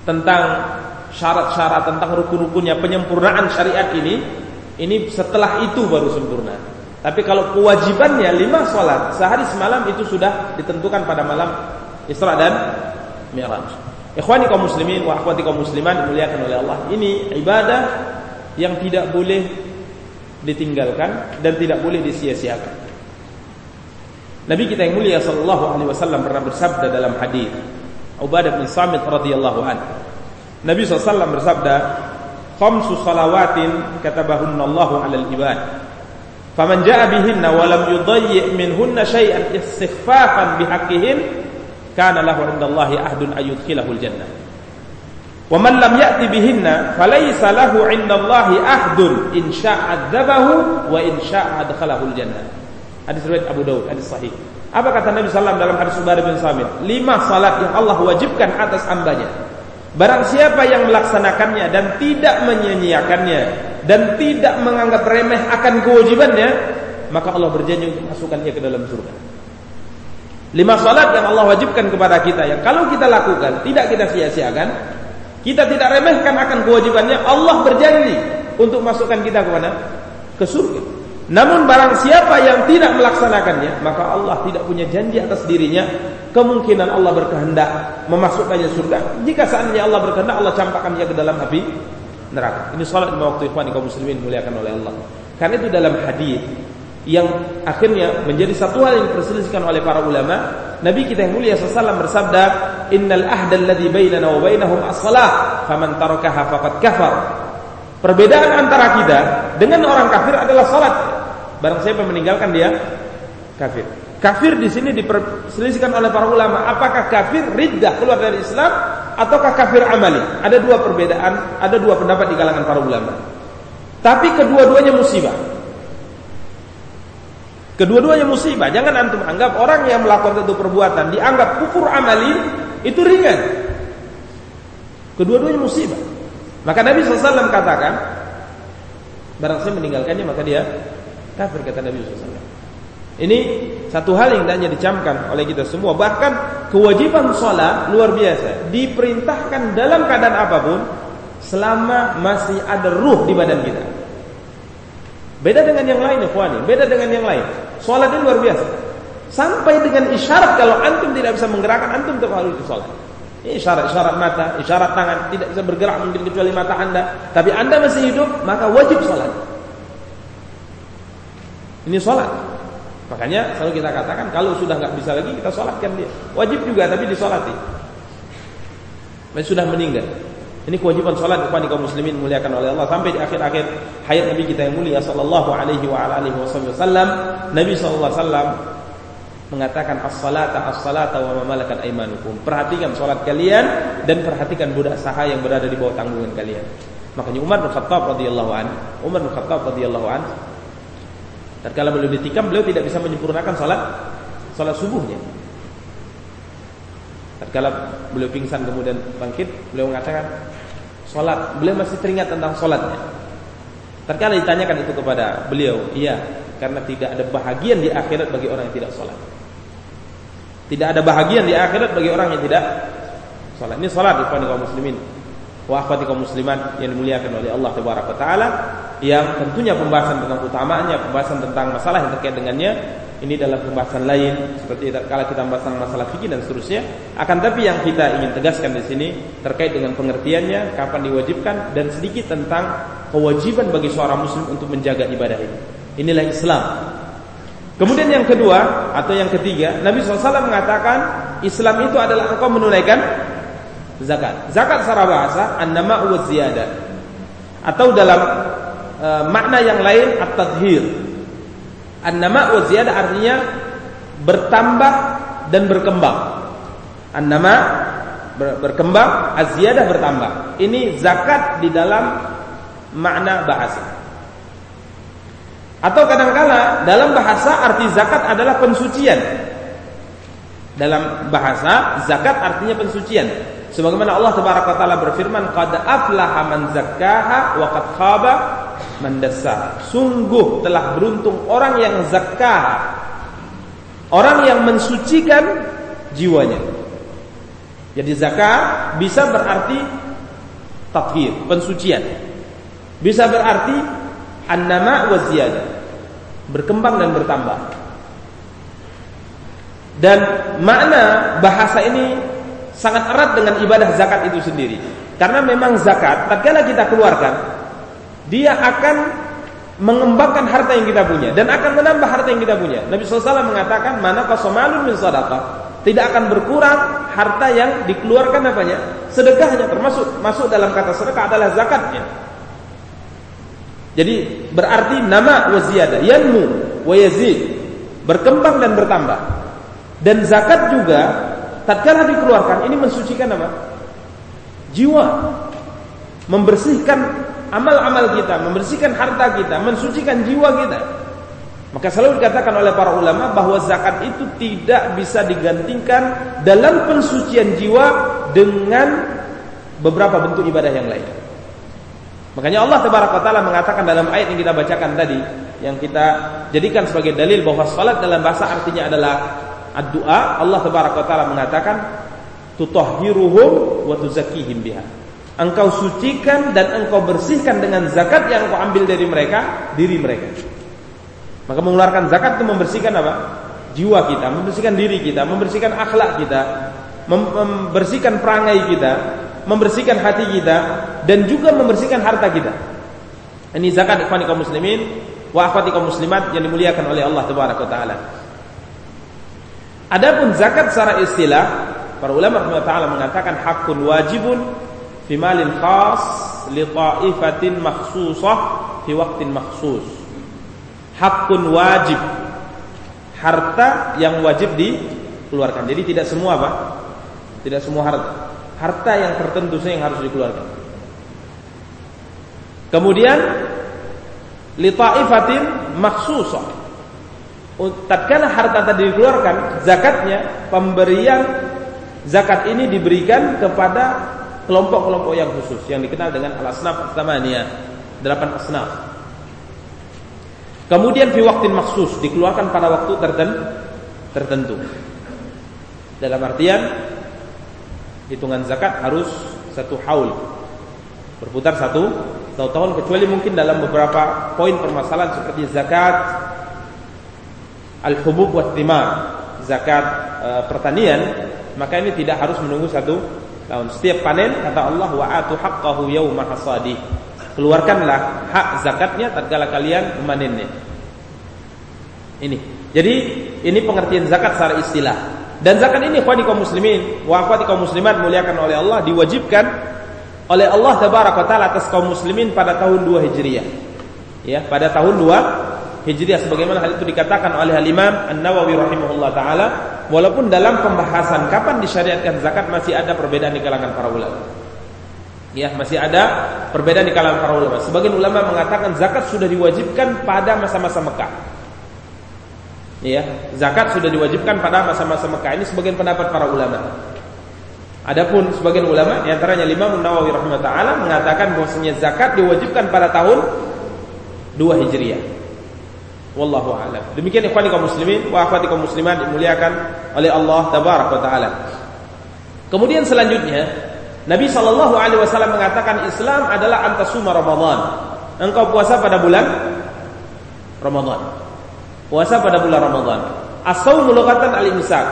tentang syarat-syarat tentang rukun-rukunnya penyempurnaan syariat ini ini setelah itu baru sempurna. Tapi kalau kewajibannya lima sholat sehari semalam itu sudah ditentukan pada malam Isra dan Mi'raj. Ikhwani kaum muslimin wa akhwati kaum musliman dimuliakan oleh Allah. Ini ibadah yang tidak boleh ditinggalkan dan tidak boleh disia-siakan. Nabi kita yang mulia sallallahu alaihi wasallam pernah bersabda dalam hadis Ubadah bin Samit radhiyallahu anhu. Nabi SAW bersabda, "Khamsu salawatin katabahunna Allahu 'alal ibad." Faman jaa bihinna wa yudayyi' minhunna syai'an istighfafan bihaqqihin kana lahu 'indallahi ahdun ayudkhilahu al-jannah. Wa man lam ya'ti bihinna falaysa lahu 'indallahi ahdun in syaa'a wa in al-jannah. Hadis riwayat Abu Daud, hadis sahih. Apa kata Nabi SAW dalam hadis Ubadah bin Samit? Lima salat yang Allah wajibkan atas hambanya. Barang siapa yang melaksanakannya dan tidak menyia-nyiakannya dan tidak menganggap remeh akan kewajibannya, maka Allah berjanji untuk masukkan dia ke dalam surga. Lima salat yang Allah wajibkan kepada kita yang kalau kita lakukan tidak kita sia-siakan, kita tidak remehkan akan kewajibannya, Allah berjanji untuk masukkan kita ke mana? Ke surga. Namun barang siapa yang tidak melaksanakannya, maka Allah tidak punya janji atas dirinya. Kemungkinan Allah berkehendak memasukkannya surga. Jika seandainya Allah berkehendak, Allah campakkan dia ke dalam api neraka. Ini salat lima waktu ikhwan kaum muslimin dimuliakan oleh Allah. Karena itu dalam hadis yang akhirnya menjadi satu hal yang diperselisihkan oleh para ulama. Nabi kita yang mulia sallallahu bersabda, "Innal ahda alladhi bainana wa bainahum as-salah, faman tarakaha faqad kafar." Perbedaan antara kita dengan orang kafir adalah salat. Barang siapa meninggalkan dia kafir. Kafir di sini diperselisihkan oleh para ulama, apakah kafir riddah keluar dari Islam ataukah kafir amali? Ada dua perbedaan, ada dua pendapat di kalangan para ulama. Tapi kedua-duanya musibah. Kedua-duanya musibah. Jangan antum anggap orang yang melakukan itu perbuatan dianggap kufur amali itu ringan. Kedua-duanya musibah. Maka Nabi SAW katakan, barang saya meninggalkannya maka dia kafir kata Nabi SAW. Ini satu hal yang hendaknya dicamkan oleh kita semua. Bahkan kewajiban sholat luar biasa. Diperintahkan dalam keadaan apa pun selama masih ada ruh di badan kita. Beda dengan yang lain, ikhwani. Beda dengan yang lain. Sholat ini luar biasa. Sampai dengan isyarat kalau antum tidak bisa menggerakkan antum tetap harus sholat. Ini isyarat-isyarat mata, isyarat tangan tidak bisa bergerak mungkin kecuali mata anda. Tapi anda masih hidup, maka wajib sholat. Ini sholat. Makanya selalu kita katakan kalau sudah nggak bisa lagi kita sholatkan dia. Wajib juga tapi disolati. Masih sudah meninggal. Ini kewajiban sholat kepada kaum muslimin muliakan oleh Allah sampai di akhir-akhir hayat Nabi kita yang mulia sallallahu alaihi wa. Nabi sallallahu alaihi mengatakan as-salata as-salata wa ma malakat aymanukum. Perhatikan salat kalian dan perhatikan budak saha yang berada di bawah tanggungan kalian. Makanya Umar bin Khattab radhiyallahu an, Umar bin Khattab radhiyallahu an tatkala beliau ditikam beliau tidak bisa menyempurnakan salat salat subuhnya. Tatkala beliau pingsan kemudian bangkit, beliau mengatakan salat, beliau masih teringat tentang salatnya. Tatkala ditanyakan itu kepada beliau, iya, karena tidak ada bahagian di akhirat bagi orang yang tidak salat. Tidak ada bahagian di akhirat bagi orang yang tidak salat. Ini salat ikhwan kaum muslimin. Wa akhwati kaum muslimat yang dimuliakan oleh Allah Tabaraka taala yang tentunya pembahasan tentang utamanya, pembahasan tentang masalah yang terkait dengannya ini dalam pembahasan lain seperti kalau kita membahas masalah fikih dan seterusnya. Akan tapi yang kita ingin tegaskan di sini terkait dengan pengertiannya, kapan diwajibkan dan sedikit tentang kewajiban bagi seorang muslim untuk menjaga ibadah ini. Inilah Islam. Kemudian yang kedua atau yang ketiga, Nabi SAW mengatakan Islam itu adalah engkau menunaikan zakat. Zakat secara bahasa an-nama wa ziyadah. Atau dalam e, makna yang lain at-tadhir. An-nama wa ziyadah artinya bertambah dan berkembang. An-nama ber, berkembang, az-ziyadah bertambah. Ini zakat di dalam makna bahasa. Atau kadangkala dalam bahasa arti zakat adalah pensucian. Dalam bahasa zakat artinya pensucian. Sebagaimana Allah taala berfirman, "Qad aflaha man zakkaha wa qad khaba man dassaha." Sungguh telah beruntung orang yang zakkaha. Orang yang mensucikan jiwanya. Jadi zakat bisa berarti tathir, pensucian. Bisa berarti An-nama wa ziyadah. Berkembang dan bertambah. Dan makna bahasa ini sangat erat dengan ibadah zakat itu sendiri. Karena memang zakat, tatkala kita keluarkan, dia akan mengembangkan harta yang kita punya dan akan menambah harta yang kita punya. Nabi SAW mengatakan, mana qasamalun min sadaqah. Tidak akan berkurang harta yang dikeluarkan apanya? Sedekahnya termasuk masuk dalam kata sedekah adalah zakatnya. Jadi berarti nama wa ziyada, yanmu wa berkembang dan bertambah. Dan zakat juga tatkala dikeluarkan ini mensucikan apa? Jiwa. Membersihkan amal-amal kita, membersihkan harta kita, mensucikan jiwa kita. Maka selalu dikatakan oleh para ulama bahwa zakat itu tidak bisa digantikan dalam pensucian jiwa dengan beberapa bentuk ibadah yang lain. Makanya Allah Taala mengatakan dalam ayat yang kita bacakan tadi, yang kita jadikan sebagai dalil bahwa salat dalam bahasa artinya adalah doa Allah tabaraka taala mengatakan tutahhiruhum wa tuzakkihim biha. Engkau sucikan dan engkau bersihkan dengan zakat yang engkau ambil dari mereka diri mereka. Maka mengeluarkan zakat itu membersihkan apa? Jiwa kita membersihkan diri kita membersihkan akhlak kita membersihkan perangai kita membersihkan hati kita dan juga membersihkan harta kita. Ini zakat ikhwan kaum muslimin wa akhwati kaum muslimat yang dimuliakan oleh Allah tabaraka taala Adapun zakat secara istilah para ulama taala mengatakan hakun wajibun fi malin khas li ta'ifatin makhsusah fi waqtin makhsus. Hakun wajib harta yang wajib dikeluarkan. Jadi tidak semua apa? Tidak semua harta. Harta yang tertentu saja yang harus dikeluarkan. Kemudian li ta'ifatin makhsusah tatkala harta tadi dikeluarkan zakatnya pemberian zakat ini diberikan kepada kelompok-kelompok yang khusus yang dikenal dengan al-asnaf tsamaniyah delapan asnaf. Kemudian fi waktin maksus dikeluarkan pada waktu tertentu. Dalam artian hitungan zakat harus satu haul. Berputar satu satu tahun kecuali mungkin dalam beberapa poin permasalahan seperti zakat al-hubub wa thimar, zakat e, pertanian, maka ini tidak harus menunggu satu tahun. Setiap panen kata Allah wa atu haqqahu yauma hasadi. Keluarkanlah hak zakatnya tatkala kalian memanennya. Ini. Jadi ini pengertian zakat secara istilah. Dan zakat ini ikhwani kaum muslimin wa kaum muslimat muliakan oleh Allah diwajibkan oleh Allah tabaraka taala atas kaum muslimin pada tahun 2 Hijriah. Ya, pada tahun 2 Hijriah sebagaimana hal itu dikatakan oleh Al-Imam An-Nawawi rahimahullah taala walaupun dalam pembahasan kapan disyariatkan zakat masih ada perbedaan di kalangan para ulama. Ya, masih ada perbedaan di kalangan para ulama. Sebagian ulama mengatakan zakat sudah diwajibkan pada masa-masa Mekah. Ya, zakat sudah diwajibkan pada masa-masa Mekah. Ini sebagian pendapat para ulama. Adapun sebagian ulama di antaranya Imam Nawawi rahimahullah taala mengatakan bahwasanya zakat diwajibkan pada tahun 2 Hijriah. Wallahu a'lam. Demikian ikhwani kaum muslimin wa akhwati kaum muslimat dimuliakan oleh Allah tabaraka taala. Kemudian selanjutnya Nabi sallallahu alaihi wasallam mengatakan Islam adalah antasuma Ramadan. Engkau puasa pada bulan Ramadan. Puasa pada bulan Ramadan. As-saumu lughatan al-imsak.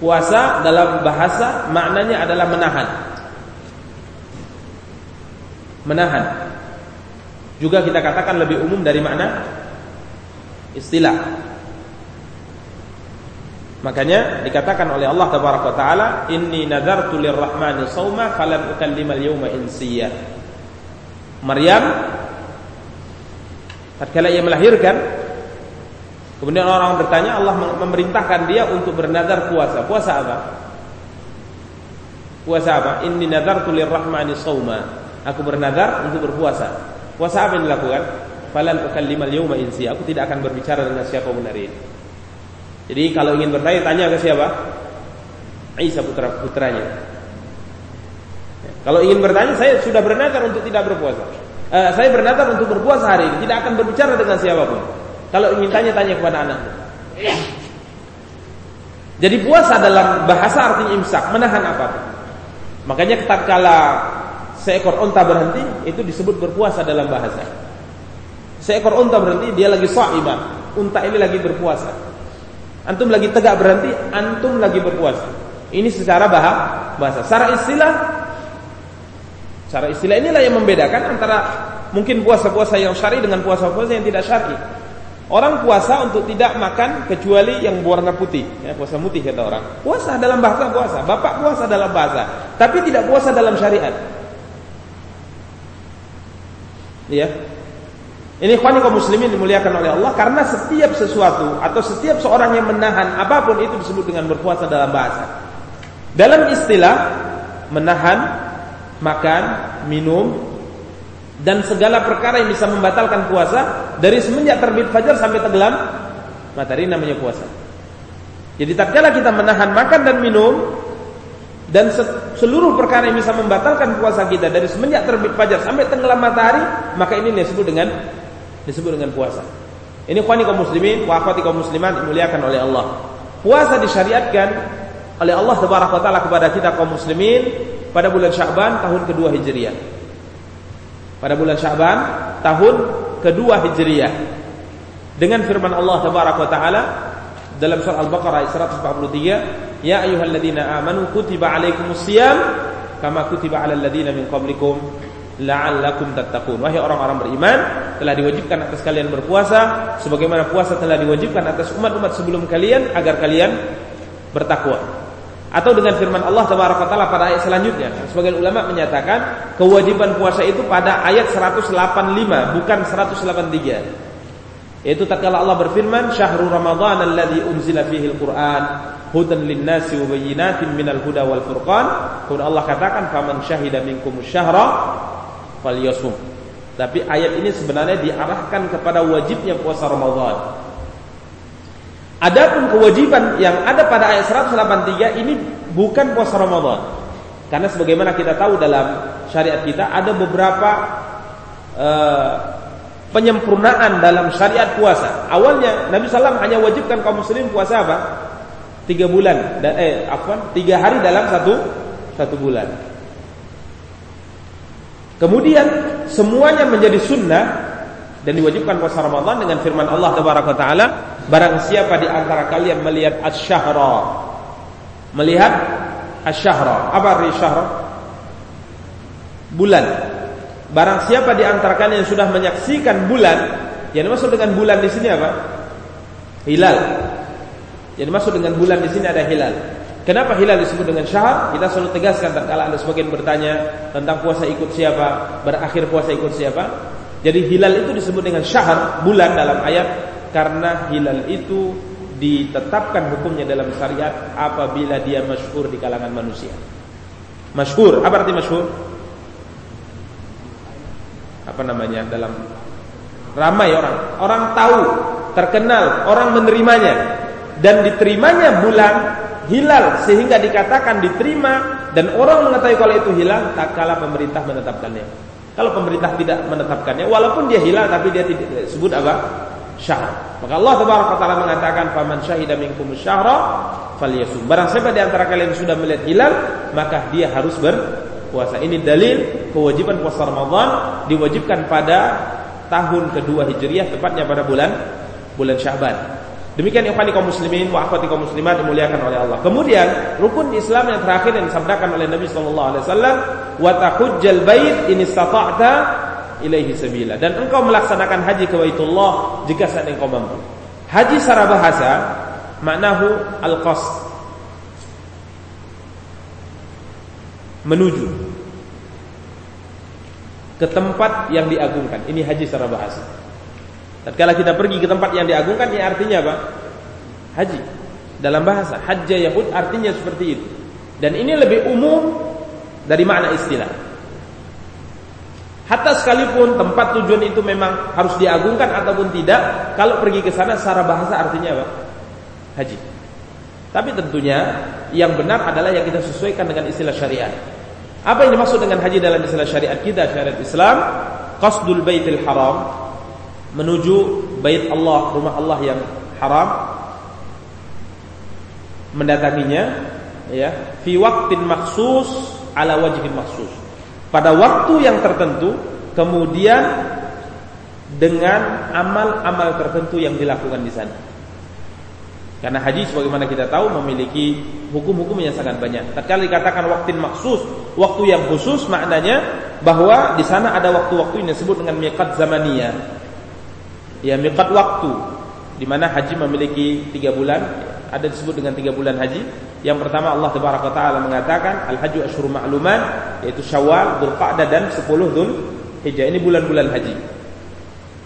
Puasa dalam bahasa maknanya adalah menahan. Menahan. Juga kita katakan lebih umum dari makna istilah. Makanya dikatakan oleh Allah tabaraka taala, "Inni nadartu lirrahmani shauma falan ukallimal yawma insiya." Maryam tatkala ia melahirkan kemudian orang bertanya Allah memerintahkan dia untuk bernadar puasa. Puasa apa? Puasa apa? Inni nadartu lirrahmani shauma. Aku bernadar untuk berpuasa. Puasa apa yang dilakukan? Falan ukallimal yawma insi. Aku tidak akan berbicara dengan siapa pun hari ini. Jadi kalau ingin bertanya tanya ke siapa? Isa putra putranya. Kalau ingin bertanya saya sudah bernadar untuk tidak berpuasa. Uh, saya bernadar untuk berpuasa hari ini, tidak akan berbicara dengan siapa pun. Kalau ingin tanya-tanya kepada anak. Jadi puasa dalam bahasa artinya imsak, menahan apa? Makanya tatkala seekor unta berhenti, itu disebut berpuasa dalam bahasa. Seekor unta berhenti, dia lagi sa'iban. Unta ini lagi berpuasa. Antum lagi tegak berhenti, antum lagi berpuasa. Ini secara bahasa. Secara istilah, secara istilah inilah yang membedakan antara mungkin puasa-puasa yang syari dengan puasa-puasa yang tidak syari. Orang puasa untuk tidak makan kecuali yang berwarna putih, ya, puasa putih kata orang. Puasa dalam bahasa puasa, bapak puasa dalam bahasa, tapi tidak puasa dalam syariat. Ya, ini kaum muslimin dimuliakan oleh Allah karena setiap sesuatu atau setiap seorang yang menahan apa pun itu disebut dengan berpuasa dalam bahasa. Dalam istilah menahan makan, minum dan segala perkara yang bisa membatalkan puasa dari semenjak terbit fajar sampai tenggelam matahari namanya puasa. Jadi tatkala kita menahan makan dan minum dan seluruh perkara yang bisa membatalkan puasa kita dari semenjak terbit fajar sampai tenggelam matahari, maka ini disebut dengan disebut dengan puasa. Ini khani kaum muslimin wa kaum muslimat dimuliakan oleh Allah. Puasa disyariatkan oleh Allah taala kepada kita kaum muslimin pada bulan Sya'ban tahun kedua Hijriah. Pada bulan Sya'ban tahun kedua Hijriah. Dengan firman Allah taala dalam surah Al-Baqarah 143, "Ya ayyuhalladzina amanu kutiba alaikumusiyam kama kutiba alal ladzina min qablikum la'allakum tattaqun. Wahai orang-orang beriman, telah diwajibkan atas kalian berpuasa sebagaimana puasa telah diwajibkan atas umat-umat sebelum kalian agar kalian bertakwa. Atau dengan firman Allah tabaraka taala pada ayat selanjutnya. Sebagian ulama menyatakan kewajiban puasa itu pada ayat 185 bukan 183. Yaitu tatkala Allah berfirman, "Syahrul Ramadan alladzi unzila fihi al-Qur'an hudan lin-nasi wa bayyinatin minal huda wal furqan." Kemudian Allah katakan, "Faman syahida minkum syahra falyasum. Tapi ayat ini sebenarnya diarahkan kepada wajibnya puasa Ramadan. Adapun kewajiban yang ada pada ayat 183 ini bukan puasa Ramadan. Karena sebagaimana kita tahu dalam syariat kita ada beberapa uh, penyempurnaan dalam syariat puasa. Awalnya Nabi SAW hanya wajibkan kaum muslim puasa apa? Tiga bulan, eh, afwan, tiga hari dalam satu satu bulan. Kemudian semuanya menjadi sunnah dan diwajibkan puasa Ramadan dengan firman Allah taala, barang siapa di antara kalian melihat asy-syahra. Melihat asy-syahra. Apa arti syahra? Bulan. Barang siapa di antara kalian yang sudah menyaksikan bulan, yang dimaksud dengan bulan di sini apa? Hilal. Yang dimaksud dengan bulan di sini ada hilal. Kenapa hilal disebut dengan syahr? Kita selalu tegaskan tatkala ada sebagian bertanya tentang puasa ikut siapa, berakhir puasa ikut siapa. Jadi hilal itu disebut dengan syahr, bulan dalam ayat karena hilal itu ditetapkan hukumnya dalam syariat apabila dia masyhur di kalangan manusia. Masyhur, apa arti masyhur? Apa namanya dalam ramai orang, orang tahu, terkenal, orang menerimanya dan diterimanya bulan hilal sehingga dikatakan diterima dan orang mengetahui kalau itu hilang tak kala pemerintah menetapkannya. Kalau pemerintah tidak menetapkannya walaupun dia hilal tapi dia tidak sebut apa? syahr. Maka Allah Tabaraka taala mengatakan faman syahida minkum syahra falyasum. Barang siapa di antara kalian sudah melihat hilal maka dia harus berpuasa. Ini dalil kewajiban puasa Ramadan diwajibkan pada tahun kedua Hijriah tepatnya pada bulan bulan Sya'ban. Demikian ikhwani kaum muslimin wa akhwati kaum muslimat dimuliakan oleh Allah. Kemudian rukun Islam yang terakhir yang disabdakan oleh Nabi sallallahu alaihi wasallam wa tahujjal bait in istata'ta ilaihi sabila dan engkau melaksanakan haji ke Baitullah jika saat engkau mampu. Haji secara bahasa maknahu al-qasd menuju ke tempat yang diagungkan. Ini haji secara bahasa. Tatkala kita pergi ke tempat yang diagungkan ini artinya apa? Haji. Dalam bahasa hajja yahud artinya seperti itu. Dan ini lebih umum dari makna istilah. Hatta sekalipun tempat tujuan itu memang harus diagungkan ataupun tidak, kalau pergi ke sana secara bahasa artinya apa? Haji. Tapi tentunya yang benar adalah yang kita sesuaikan dengan istilah syariat. Apa yang dimaksud dengan haji dalam istilah syariat kita, syariat Islam? Qasdul baitil haram menuju bait Allah, rumah Allah yang haram mendatanginya ya fi waktin maksus ala wajhin maksus. Pada waktu yang tertentu kemudian dengan amal-amal tertentu yang dilakukan di sana. Karena haji sebagaimana kita tahu memiliki hukum-hukum yang sangat banyak. Tatkala dikatakan waktin maksus, waktu yang khusus maknanya bahwa di sana ada waktu-waktu yang disebut dengan miqat zamaniyah ya miqat waktu di mana haji memiliki tiga bulan ada disebut dengan tiga bulan haji yang pertama Allah Tabaraka taala mengatakan al haju asyhur ma'luman yaitu Syawal, Dzulqa'dah dan 10 Dzulhijjah ini bulan-bulan haji.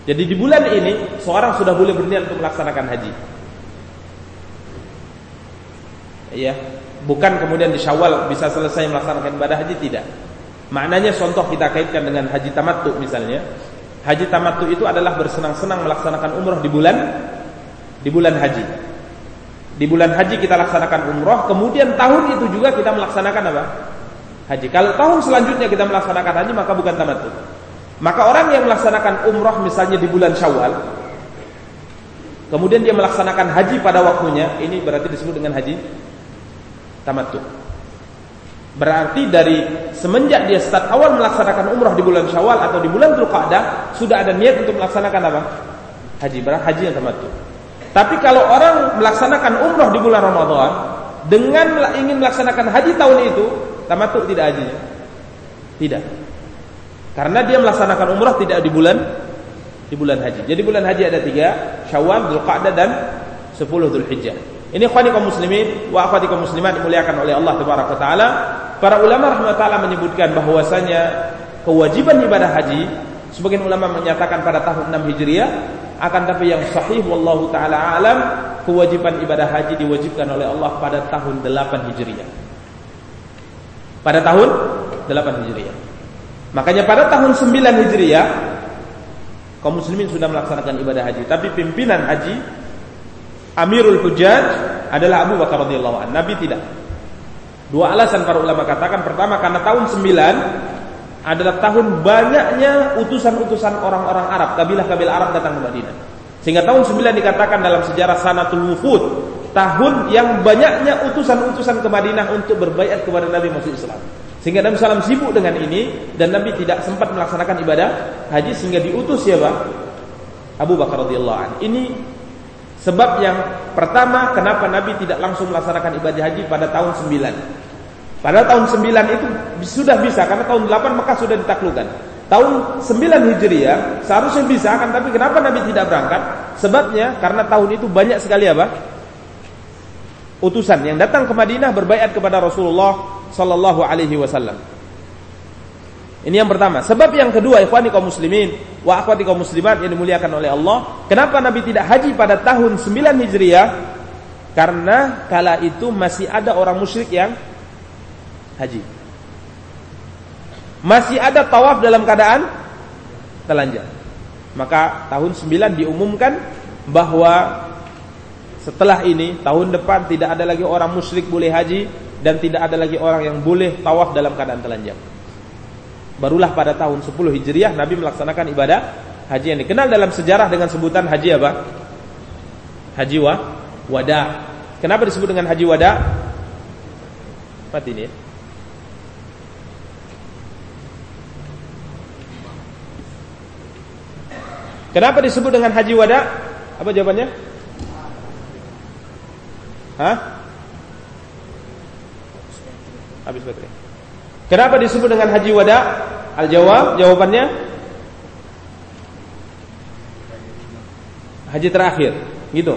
Jadi di bulan ini seorang sudah boleh berniat untuk melaksanakan haji. Ya, bukan kemudian di Syawal bisa selesai melaksanakan ibadah haji tidak. Maknanya contoh kita kaitkan dengan haji tamattu misalnya. Haji tamattu itu adalah bersenang-senang melaksanakan umroh di bulan di bulan haji. Di bulan haji kita laksanakan umroh, kemudian tahun itu juga kita melaksanakan apa? Haji. Kalau tahun selanjutnya kita melaksanakan haji maka bukan tamattu. Maka orang yang melaksanakan umroh misalnya di bulan Syawal kemudian dia melaksanakan haji pada waktunya, ini berarti disebut dengan haji tamattu. Berarti dari semenjak dia start awal melaksanakan umrah di bulan Syawal atau di bulan Dzulqa'dah sudah ada niat untuk melaksanakan apa? Haji, berarti haji yang tamattu. Tapi kalau orang melaksanakan umrah di bulan Ramadan dengan ingin melaksanakan haji tahun itu, tamattu tidak hajinya. Tidak. Karena dia melaksanakan umrah tidak di bulan di bulan haji. Jadi bulan haji ada tiga, Syawal, Dzulqa'dah dan 10 Dzulhijjah. Ini ikhwani kaum muslimin wa akhwati kaum muslimat dimuliakan oleh Allah tabaraka taala. Para ulama rahimahullah menyebutkan bahwasanya kewajiban ibadah haji sebagian ulama menyatakan pada tahun 6 Hijriah akan tapi yang sahih wallahu taala alam kewajiban ibadah haji diwajibkan oleh Allah pada tahun 8 Hijriah. Pada tahun 8 Hijriah. Makanya pada tahun 9 Hijriah kaum muslimin sudah melaksanakan ibadah haji, tapi pimpinan haji Amirul Hujjaj adalah Abu Bakar radhiyallahu anhu. Nabi tidak. Dua alasan para ulama katakan pertama karena tahun 9 adalah tahun banyaknya utusan-utusan orang-orang Arab, kabilah-kabilah Arab datang ke Madinah. Sehingga tahun 9 dikatakan dalam sejarah Sanatul Wufud, tahun yang banyaknya utusan-utusan ke Madinah untuk berbaiat kepada Nabi masuk Islam. Sehingga Nabi SAW sibuk dengan ini dan Nabi tidak sempat melaksanakan ibadah haji sehingga diutus siapa? Abu Bakar radhiyallahu anhu. Ini sebab yang pertama kenapa Nabi tidak langsung melaksanakan ibadah haji pada tahun 9. Pada tahun 9 itu sudah bisa karena tahun 8 Mekah sudah ditaklukkan. Tahun 9 Hijriah seharusnya bisa kan tapi kenapa Nabi tidak berangkat? Sebabnya karena tahun itu banyak sekali apa? utusan yang datang ke Madinah berbaiat kepada Rasulullah sallallahu alaihi wasallam. Ini yang pertama. Sebab yang kedua, ikhwani kaum muslimin wa akhwati kaum muslimat yang dimuliakan oleh Allah, kenapa Nabi tidak haji pada tahun 9 Hijriah? Karena kala itu masih ada orang musyrik yang haji. Masih ada tawaf dalam keadaan telanjang. Maka tahun 9 diumumkan bahwa setelah ini tahun depan tidak ada lagi orang musyrik boleh haji dan tidak ada lagi orang yang boleh tawaf dalam keadaan telanjang. Barulah pada tahun 10 Hijriah Nabi melaksanakan ibadah haji yang dikenal dalam sejarah dengan sebutan haji apa? Haji wa wada. Kenapa disebut dengan haji wada? Mati ini ya. Kenapa disebut dengan haji wada? Apa jawabannya? Hah? Habis baterai. Kenapa disebut dengan haji wada? Al-jawab, jawabannya haji terakhir, gitu.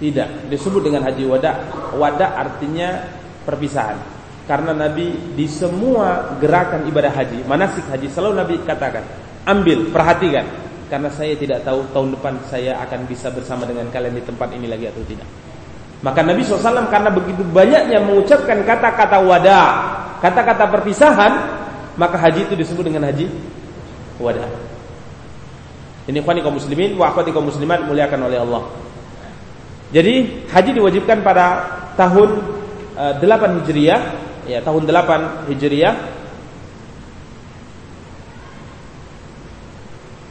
Tidak, disebut dengan haji wada. Wada artinya perpisahan. Karena Nabi di semua gerakan ibadah haji, manasik haji selalu Nabi katakan, ambil, perhatikan karena saya tidak tahu tahun depan saya akan bisa bersama dengan kalian di tempat ini lagi atau tidak. Maka Nabi SAW karena begitu banyaknya mengucapkan kata-kata wada, kata-kata perpisahan, maka haji itu disebut dengan haji wada. Ini khani kaum muslimin wa kaum muslimat muliakan oleh Allah. Jadi haji diwajibkan pada tahun eh, 8 Hijriah, ya tahun 8 Hijriah.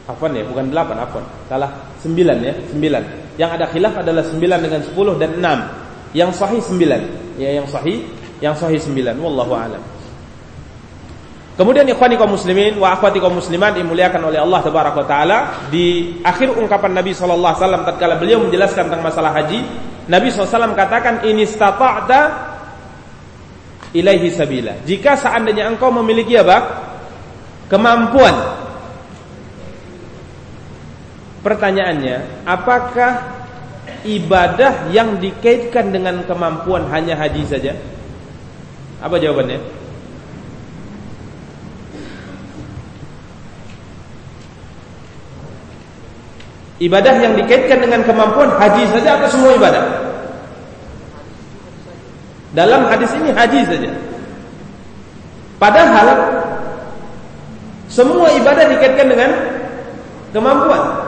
Afwan ya, bukan 8, afwan. Salah, 9 ya, 9. Yang ada khilaf adalah 9 dengan 10 dan 6. Yang sahih 9. Ya, yang sahih, yang sahih 9. Wallahu a'lam. Kemudian ikhwani kaum muslimin wa akhwati kaum muslimat dimuliakan oleh Allah tabaraka taala di akhir ungkapan Nabi sallallahu alaihi wasallam tatkala beliau menjelaskan tentang masalah haji, Nabi SAW katakan ini istata'ta ilaihi sabila. Jika seandainya engkau memiliki apa? kemampuan Pertanyaannya, apakah ibadah yang dikaitkan dengan kemampuan hanya haji saja? Apa jawabannya? Ibadah yang dikaitkan dengan kemampuan haji saja atau semua ibadah? Dalam hadis ini haji saja. Padahal semua ibadah dikaitkan dengan kemampuan.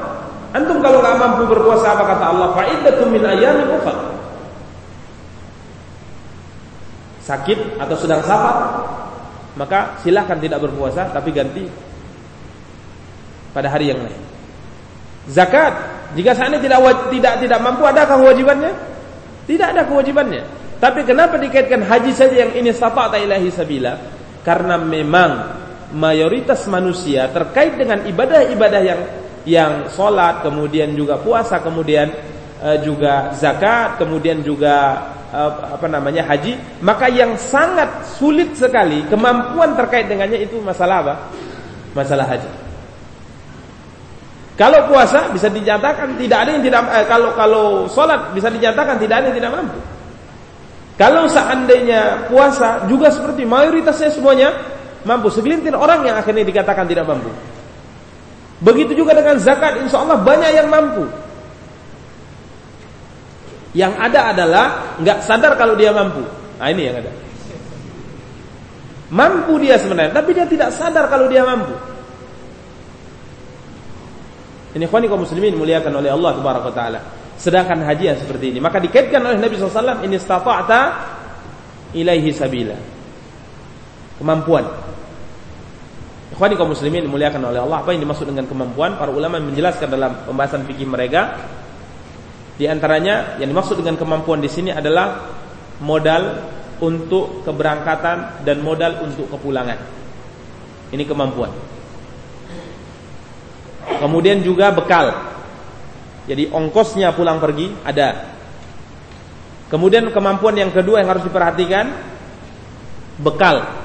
Antum kalau nggak mampu berpuasa apa kata Allah? Fa'iddatum min ayyamin ukhra. Sakit atau sedang safar, maka silahkan tidak berpuasa tapi ganti pada hari yang lain. Zakat, jika seandainya tidak tidak tidak mampu adakah kewajibannya? Tidak ada kewajibannya. Tapi kenapa dikaitkan haji saja yang ini sata'ta ilahi sabila? Karena memang mayoritas manusia terkait dengan ibadah-ibadah yang yang sholat, kemudian juga puasa, kemudian uh, juga zakat, kemudian juga uh, apa namanya haji, maka yang sangat sulit sekali kemampuan terkait dengannya itu masalah apa? Masalah haji. Kalau puasa bisa dinyatakan tidak ada yang tidak eh, kalau kalau sholat bisa dinyatakan tidak ada yang tidak mampu. Kalau seandainya puasa juga seperti mayoritasnya semuanya mampu. Segelintir orang yang akhirnya dikatakan tidak mampu. Begitu juga dengan zakat, insya Allah banyak yang mampu. Yang ada adalah nggak sadar kalau dia mampu. Nah ini yang ada. Mampu dia sebenarnya, tapi dia tidak sadar kalau dia mampu. Ini kaum muslimin muliakan oleh Allah Subhanahu wa taala. Sedangkan haji yang seperti ini, maka dikaitkan oleh Nabi SAW ini stata'ta ilaihi sabila. Kemampuan. Ikhwani kaum muslimin muliakan oleh Allah, apa yang dimaksud dengan kemampuan? Para ulama menjelaskan dalam pembahasan fikih mereka di antaranya yang dimaksud dengan kemampuan di sini adalah modal untuk keberangkatan dan modal untuk kepulangan. Ini kemampuan. Kemudian juga bekal. Jadi ongkosnya pulang pergi ada. Kemudian kemampuan yang kedua yang harus diperhatikan bekal.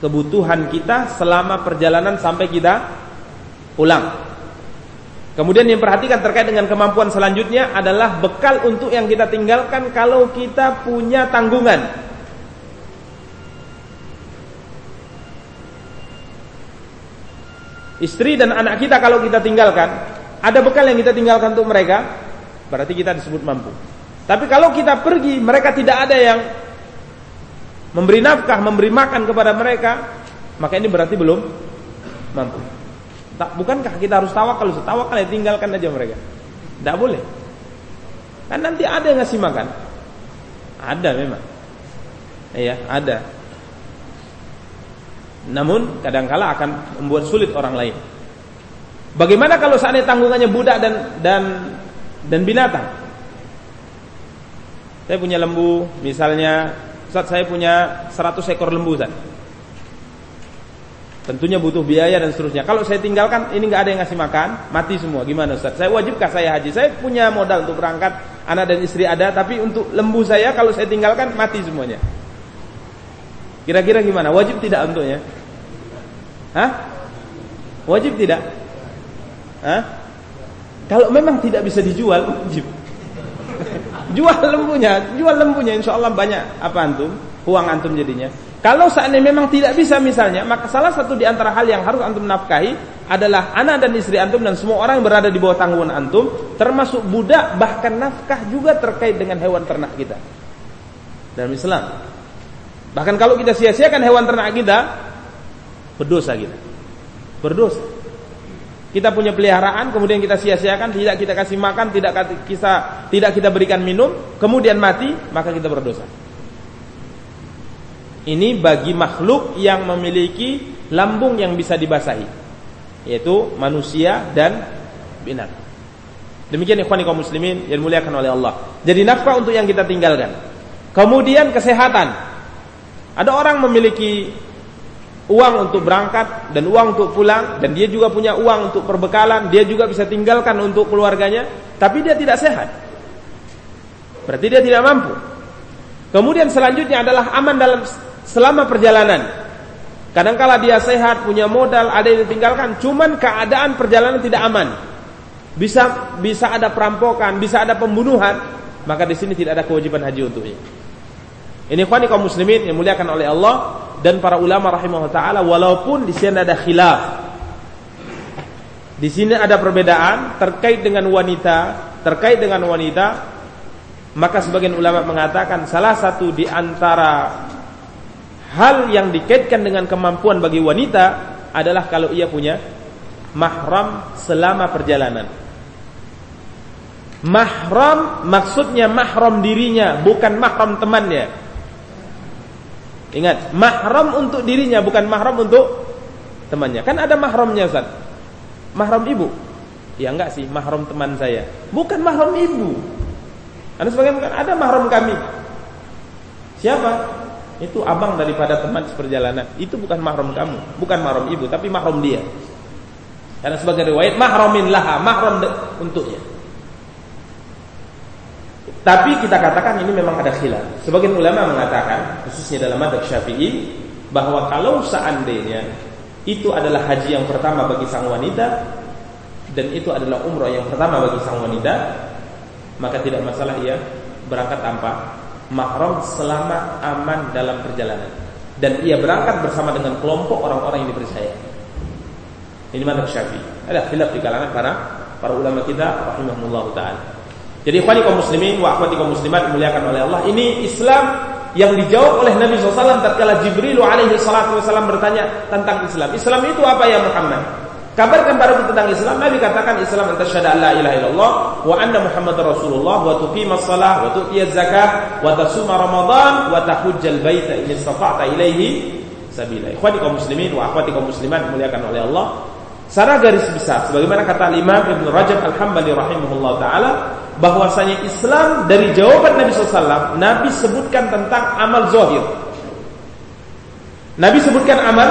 Kebutuhan kita selama perjalanan sampai kita pulang. Kemudian yang perhatikan terkait dengan kemampuan selanjutnya adalah bekal untuk yang kita tinggalkan kalau kita punya tanggungan. Istri dan anak kita kalau kita tinggalkan, ada bekal yang kita tinggalkan untuk mereka, berarti kita disebut mampu. Tapi kalau kita pergi, mereka tidak ada yang memberi nafkah, memberi makan kepada mereka, maka ini berarti belum mampu. Tak, bukankah kita harus tawakal? Tawakal ya tinggalkan aja mereka. Tidak boleh. Kan nanti ada yang ngasih makan. Ada memang. Iya, ada. Namun kadangkala akan membuat sulit orang lain. Bagaimana kalau seandainya tanggungannya budak dan dan dan binatang? Saya punya lembu, misalnya saat saya punya 100 ekor lembu Ustaz. Tentunya butuh biaya dan seterusnya. Kalau saya tinggalkan ini nggak ada yang ngasih makan, mati semua. Gimana Ustaz? Saya wajibkah saya haji? Saya punya modal untuk berangkat, anak dan istri ada, tapi untuk lembu saya kalau saya tinggalkan mati semuanya. Kira-kira gimana? Wajib tidak untuknya? Hah? Wajib tidak? Hah? Kalau memang tidak bisa dijual, wajib. Jual lembunya, jual lembunya insya Allah banyak apa antum? Uang antum jadinya. Kalau seandainya memang tidak bisa misalnya, maka salah satu di antara hal yang harus antum nafkahi adalah anak dan istri antum dan semua orang yang berada di bawah tanggungan antum, termasuk budak bahkan nafkah juga terkait dengan hewan ternak kita. Dalam Islam. Bahkan kalau kita sia-siakan hewan ternak kita, berdosa kita. Berdosa. Kita punya peliharaan, kemudian kita sia-siakan, tidak kita kasih makan, tidak kita tidak kita berikan minum, kemudian mati, maka kita berdosa. Ini bagi makhluk yang memiliki lambung yang bisa dibasahi, yaitu manusia dan binatang. Demikian ikhwan kaum muslimin yang dimuliakan oleh Allah. Jadi nafkah untuk yang kita tinggalkan. Kemudian kesehatan. Ada orang memiliki uang untuk berangkat dan uang untuk pulang dan dia juga punya uang untuk perbekalan, dia juga bisa tinggalkan untuk keluarganya, tapi dia tidak sehat. Berarti dia tidak mampu. Kemudian selanjutnya adalah aman dalam selama perjalanan. Kadangkala dia sehat, punya modal, ada yang ditinggalkan, cuman keadaan perjalanan tidak aman. Bisa bisa ada perampokan, bisa ada pembunuhan, maka di sini tidak ada kewajiban haji untuknya. Ini ikhwani kaum muslimin yang muliakan oleh Allah dan para ulama rahimahullah taala walaupun di sini ada khilaf. Di sini ada perbedaan terkait dengan wanita, terkait dengan wanita, maka sebagian ulama mengatakan salah satu di antara hal yang dikaitkan dengan kemampuan bagi wanita adalah kalau ia punya mahram selama perjalanan. Mahram maksudnya mahram dirinya, bukan mahram temannya. Ingat, mahram untuk dirinya bukan mahram untuk temannya. Kan ada mahramnya Ustaz. Mahram ibu. Ya enggak sih, mahram teman saya. Bukan mahram ibu. Anda sebagian bukan ada mahram kami. Siapa? Itu abang daripada teman seperjalanan. Itu bukan mahram kamu, bukan mahram ibu, tapi mahram dia. Karena sebagai riwayat mahramin laha, mahram untuknya. Tapi kita katakan ini memang ada khilaf. Sebagian ulama mengatakan, khususnya dalam madhab syafi'i, bahwa kalau seandainya itu adalah haji yang pertama bagi sang wanita, dan itu adalah umrah yang pertama bagi sang wanita, maka tidak masalah ia berangkat tanpa mahram selama aman dalam perjalanan. Dan ia berangkat bersama dengan kelompok orang-orang yang dipercaya. Ini madhab syafi'i. Ada khilaf di kalangan para para ulama kita, rahimahullah taala. Jadi ikhwani kaum muslimin wa akhwati kaum muslimat dimuliakan oleh Allah. Ini Islam yang dijawab oleh Nabi SAW tatkala Jibril alaihi salatu bertanya tentang Islam. Islam itu apa ya Muhammad? Kabarkan padaku tentang Islam. Nabi katakan Islam anta syahada la ilaha illallah wa anna Muhammad Rasulullah wa tuqimas shalah wa tu'tiyaz zakah wa tasuma Ramadan wa tahujjal baita in istata'ta ilaihi sabila. Ikhwani kaum muslimin wa akhwati kaum muslimat dimuliakan oleh Allah. Secara garis besar sebagaimana kata Imam Ibn Rajab Al-Hambali rahimahullah taala bahwasanya Islam dari jawaban Nabi SAW Nabi sebutkan tentang amal zahir. Nabi sebutkan amal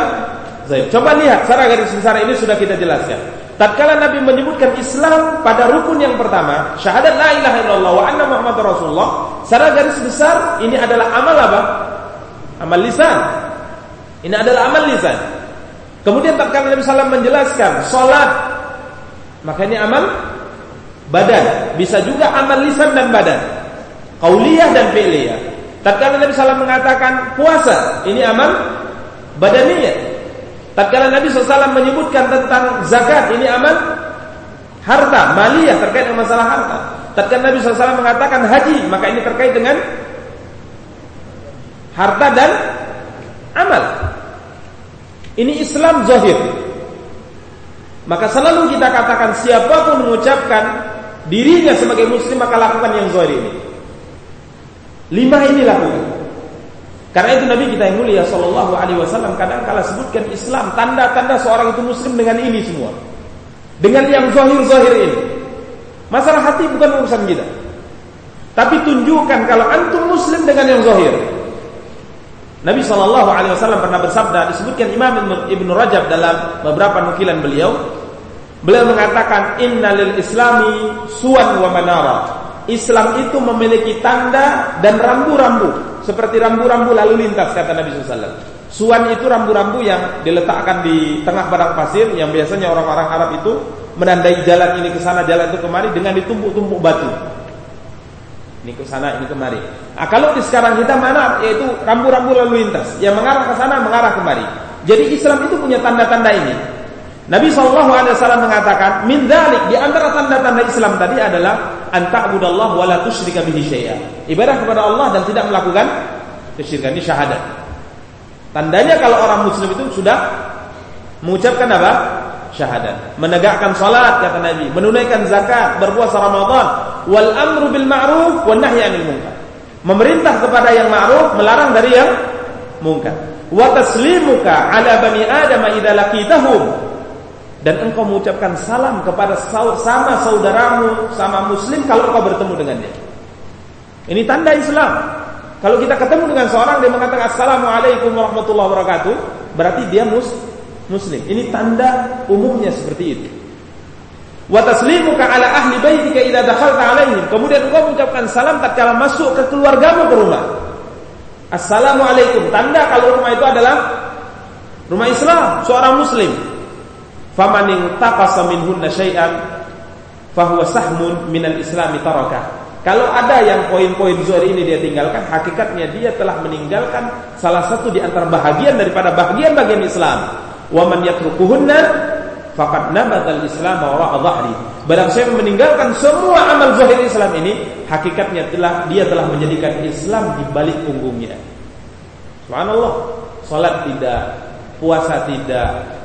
zahir. Coba lihat secara garis besar ini sudah kita jelaskan. Tatkala Nabi menyebutkan Islam pada rukun yang pertama, syahadat la ilaha illallah wa anna Muhammad Rasulullah, secara garis besar ini adalah amal apa? Amal lisan. Ini adalah amal lisan. Kemudian tatkala Nabi SAW menjelaskan sholat, maka ini amal badan. Bisa juga amal lisan dan badan. Kauliyah dan fi'liyah. Tatkala Nabi SAW mengatakan puasa, ini amal badaniyah. Tatkala Nabi SAW menyebutkan tentang zakat, ini amal harta, maliyah terkait dengan masalah harta. Tatkala Nabi SAW mengatakan haji, maka ini terkait dengan harta dan amal. Ini Islam zahir. Maka selalu kita katakan siapa pun mengucapkan dirinya sebagai muslim maka lakukan yang zahir ini. Lima ini lakukan. Karena itu Nabi kita yang mulia Sallallahu Alaihi Wasallam kadang kala sebutkan Islam tanda-tanda seorang itu muslim dengan ini semua, dengan yang zahir-zahir ini. Masalah hati bukan urusan kita. Tapi tunjukkan kalau antum muslim dengan yang zahir. Nabi Shallallahu Alaihi Wasallam pernah bersabda disebutkan Imam Ibn Rajab dalam beberapa nukilan beliau. Beliau mengatakan Innalil Islami suan wa manara. Islam itu memiliki tanda dan rambu-rambu seperti rambu-rambu lalu lintas kata Nabi SAW. Suan itu rambu-rambu yang diletakkan di tengah padang pasir yang biasanya orang-orang Arab itu menandai jalan ini ke sana, jalan itu kemari dengan ditumpuk-tumpuk batu. Ini ke sana, ini kemari. Nah, kalau di sekarang kita mana yaitu rambu-rambu lalu lintas yang mengarah ke sana, mengarah kemari. Jadi Islam itu punya tanda-tanda ini. Nabi Shallallahu Alaihi Wasallam mengatakan, min dalik di antara tanda-tanda Islam tadi adalah anta'budallah wa la tusyrika bihi. Ibadah kepada Allah dan tidak melakukan kesyirikan ini syahadat. Tandanya kalau orang muslim itu sudah mengucapkan apa? syahadat. Menegakkan salat kata Nabi, menunaikan zakat, berpuasa Ramadan, wal amru bil ma'ruf wan nahyi 'anil munkar. Memerintah kepada yang ma'ruf, melarang dari yang munkar. Wa taslimuka 'ala bani Adam idza laqitahum. Dan engkau mengucapkan salam kepada sama saudaramu, sama muslim kalau engkau bertemu dengannya. Ini tanda Islam. Kalau kita ketemu dengan seorang dia mengatakan Assalamualaikum warahmatullahi wabarakatuh, berarti dia mus muslim. Ini tanda umumnya seperti itu. Wa taslimuka ala ahli baitika idza dakhalta alaihim. Kemudian engkau mengucapkan salam tatkala masuk ke keluargamu ke rumah. Assalamualaikum. Tanda kalau rumah itu adalah rumah Islam, seorang muslim. Faman taqasa minhunna syai'an fahuwa sahmun minal islami tarakah. Kalau ada yang poin-poin zuhur ini dia tinggalkan, hakikatnya dia telah meninggalkan salah satu di antara bahagian daripada bagian-bagian Islam wa man yatrukuhunna faqad nabatal Islam wara'a dhahri. Barang siapa meninggalkan semua amal zahir Islam ini, hakikatnya telah dia telah menjadikan Islam di balik punggungnya. Subhanallah. Salat tidak, puasa tidak,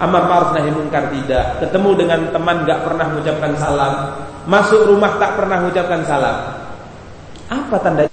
amar ma'ruf nahi munkar tidak, ketemu dengan teman enggak pernah mengucapkan salam, masuk rumah tak pernah mengucapkan salam. Apa tanda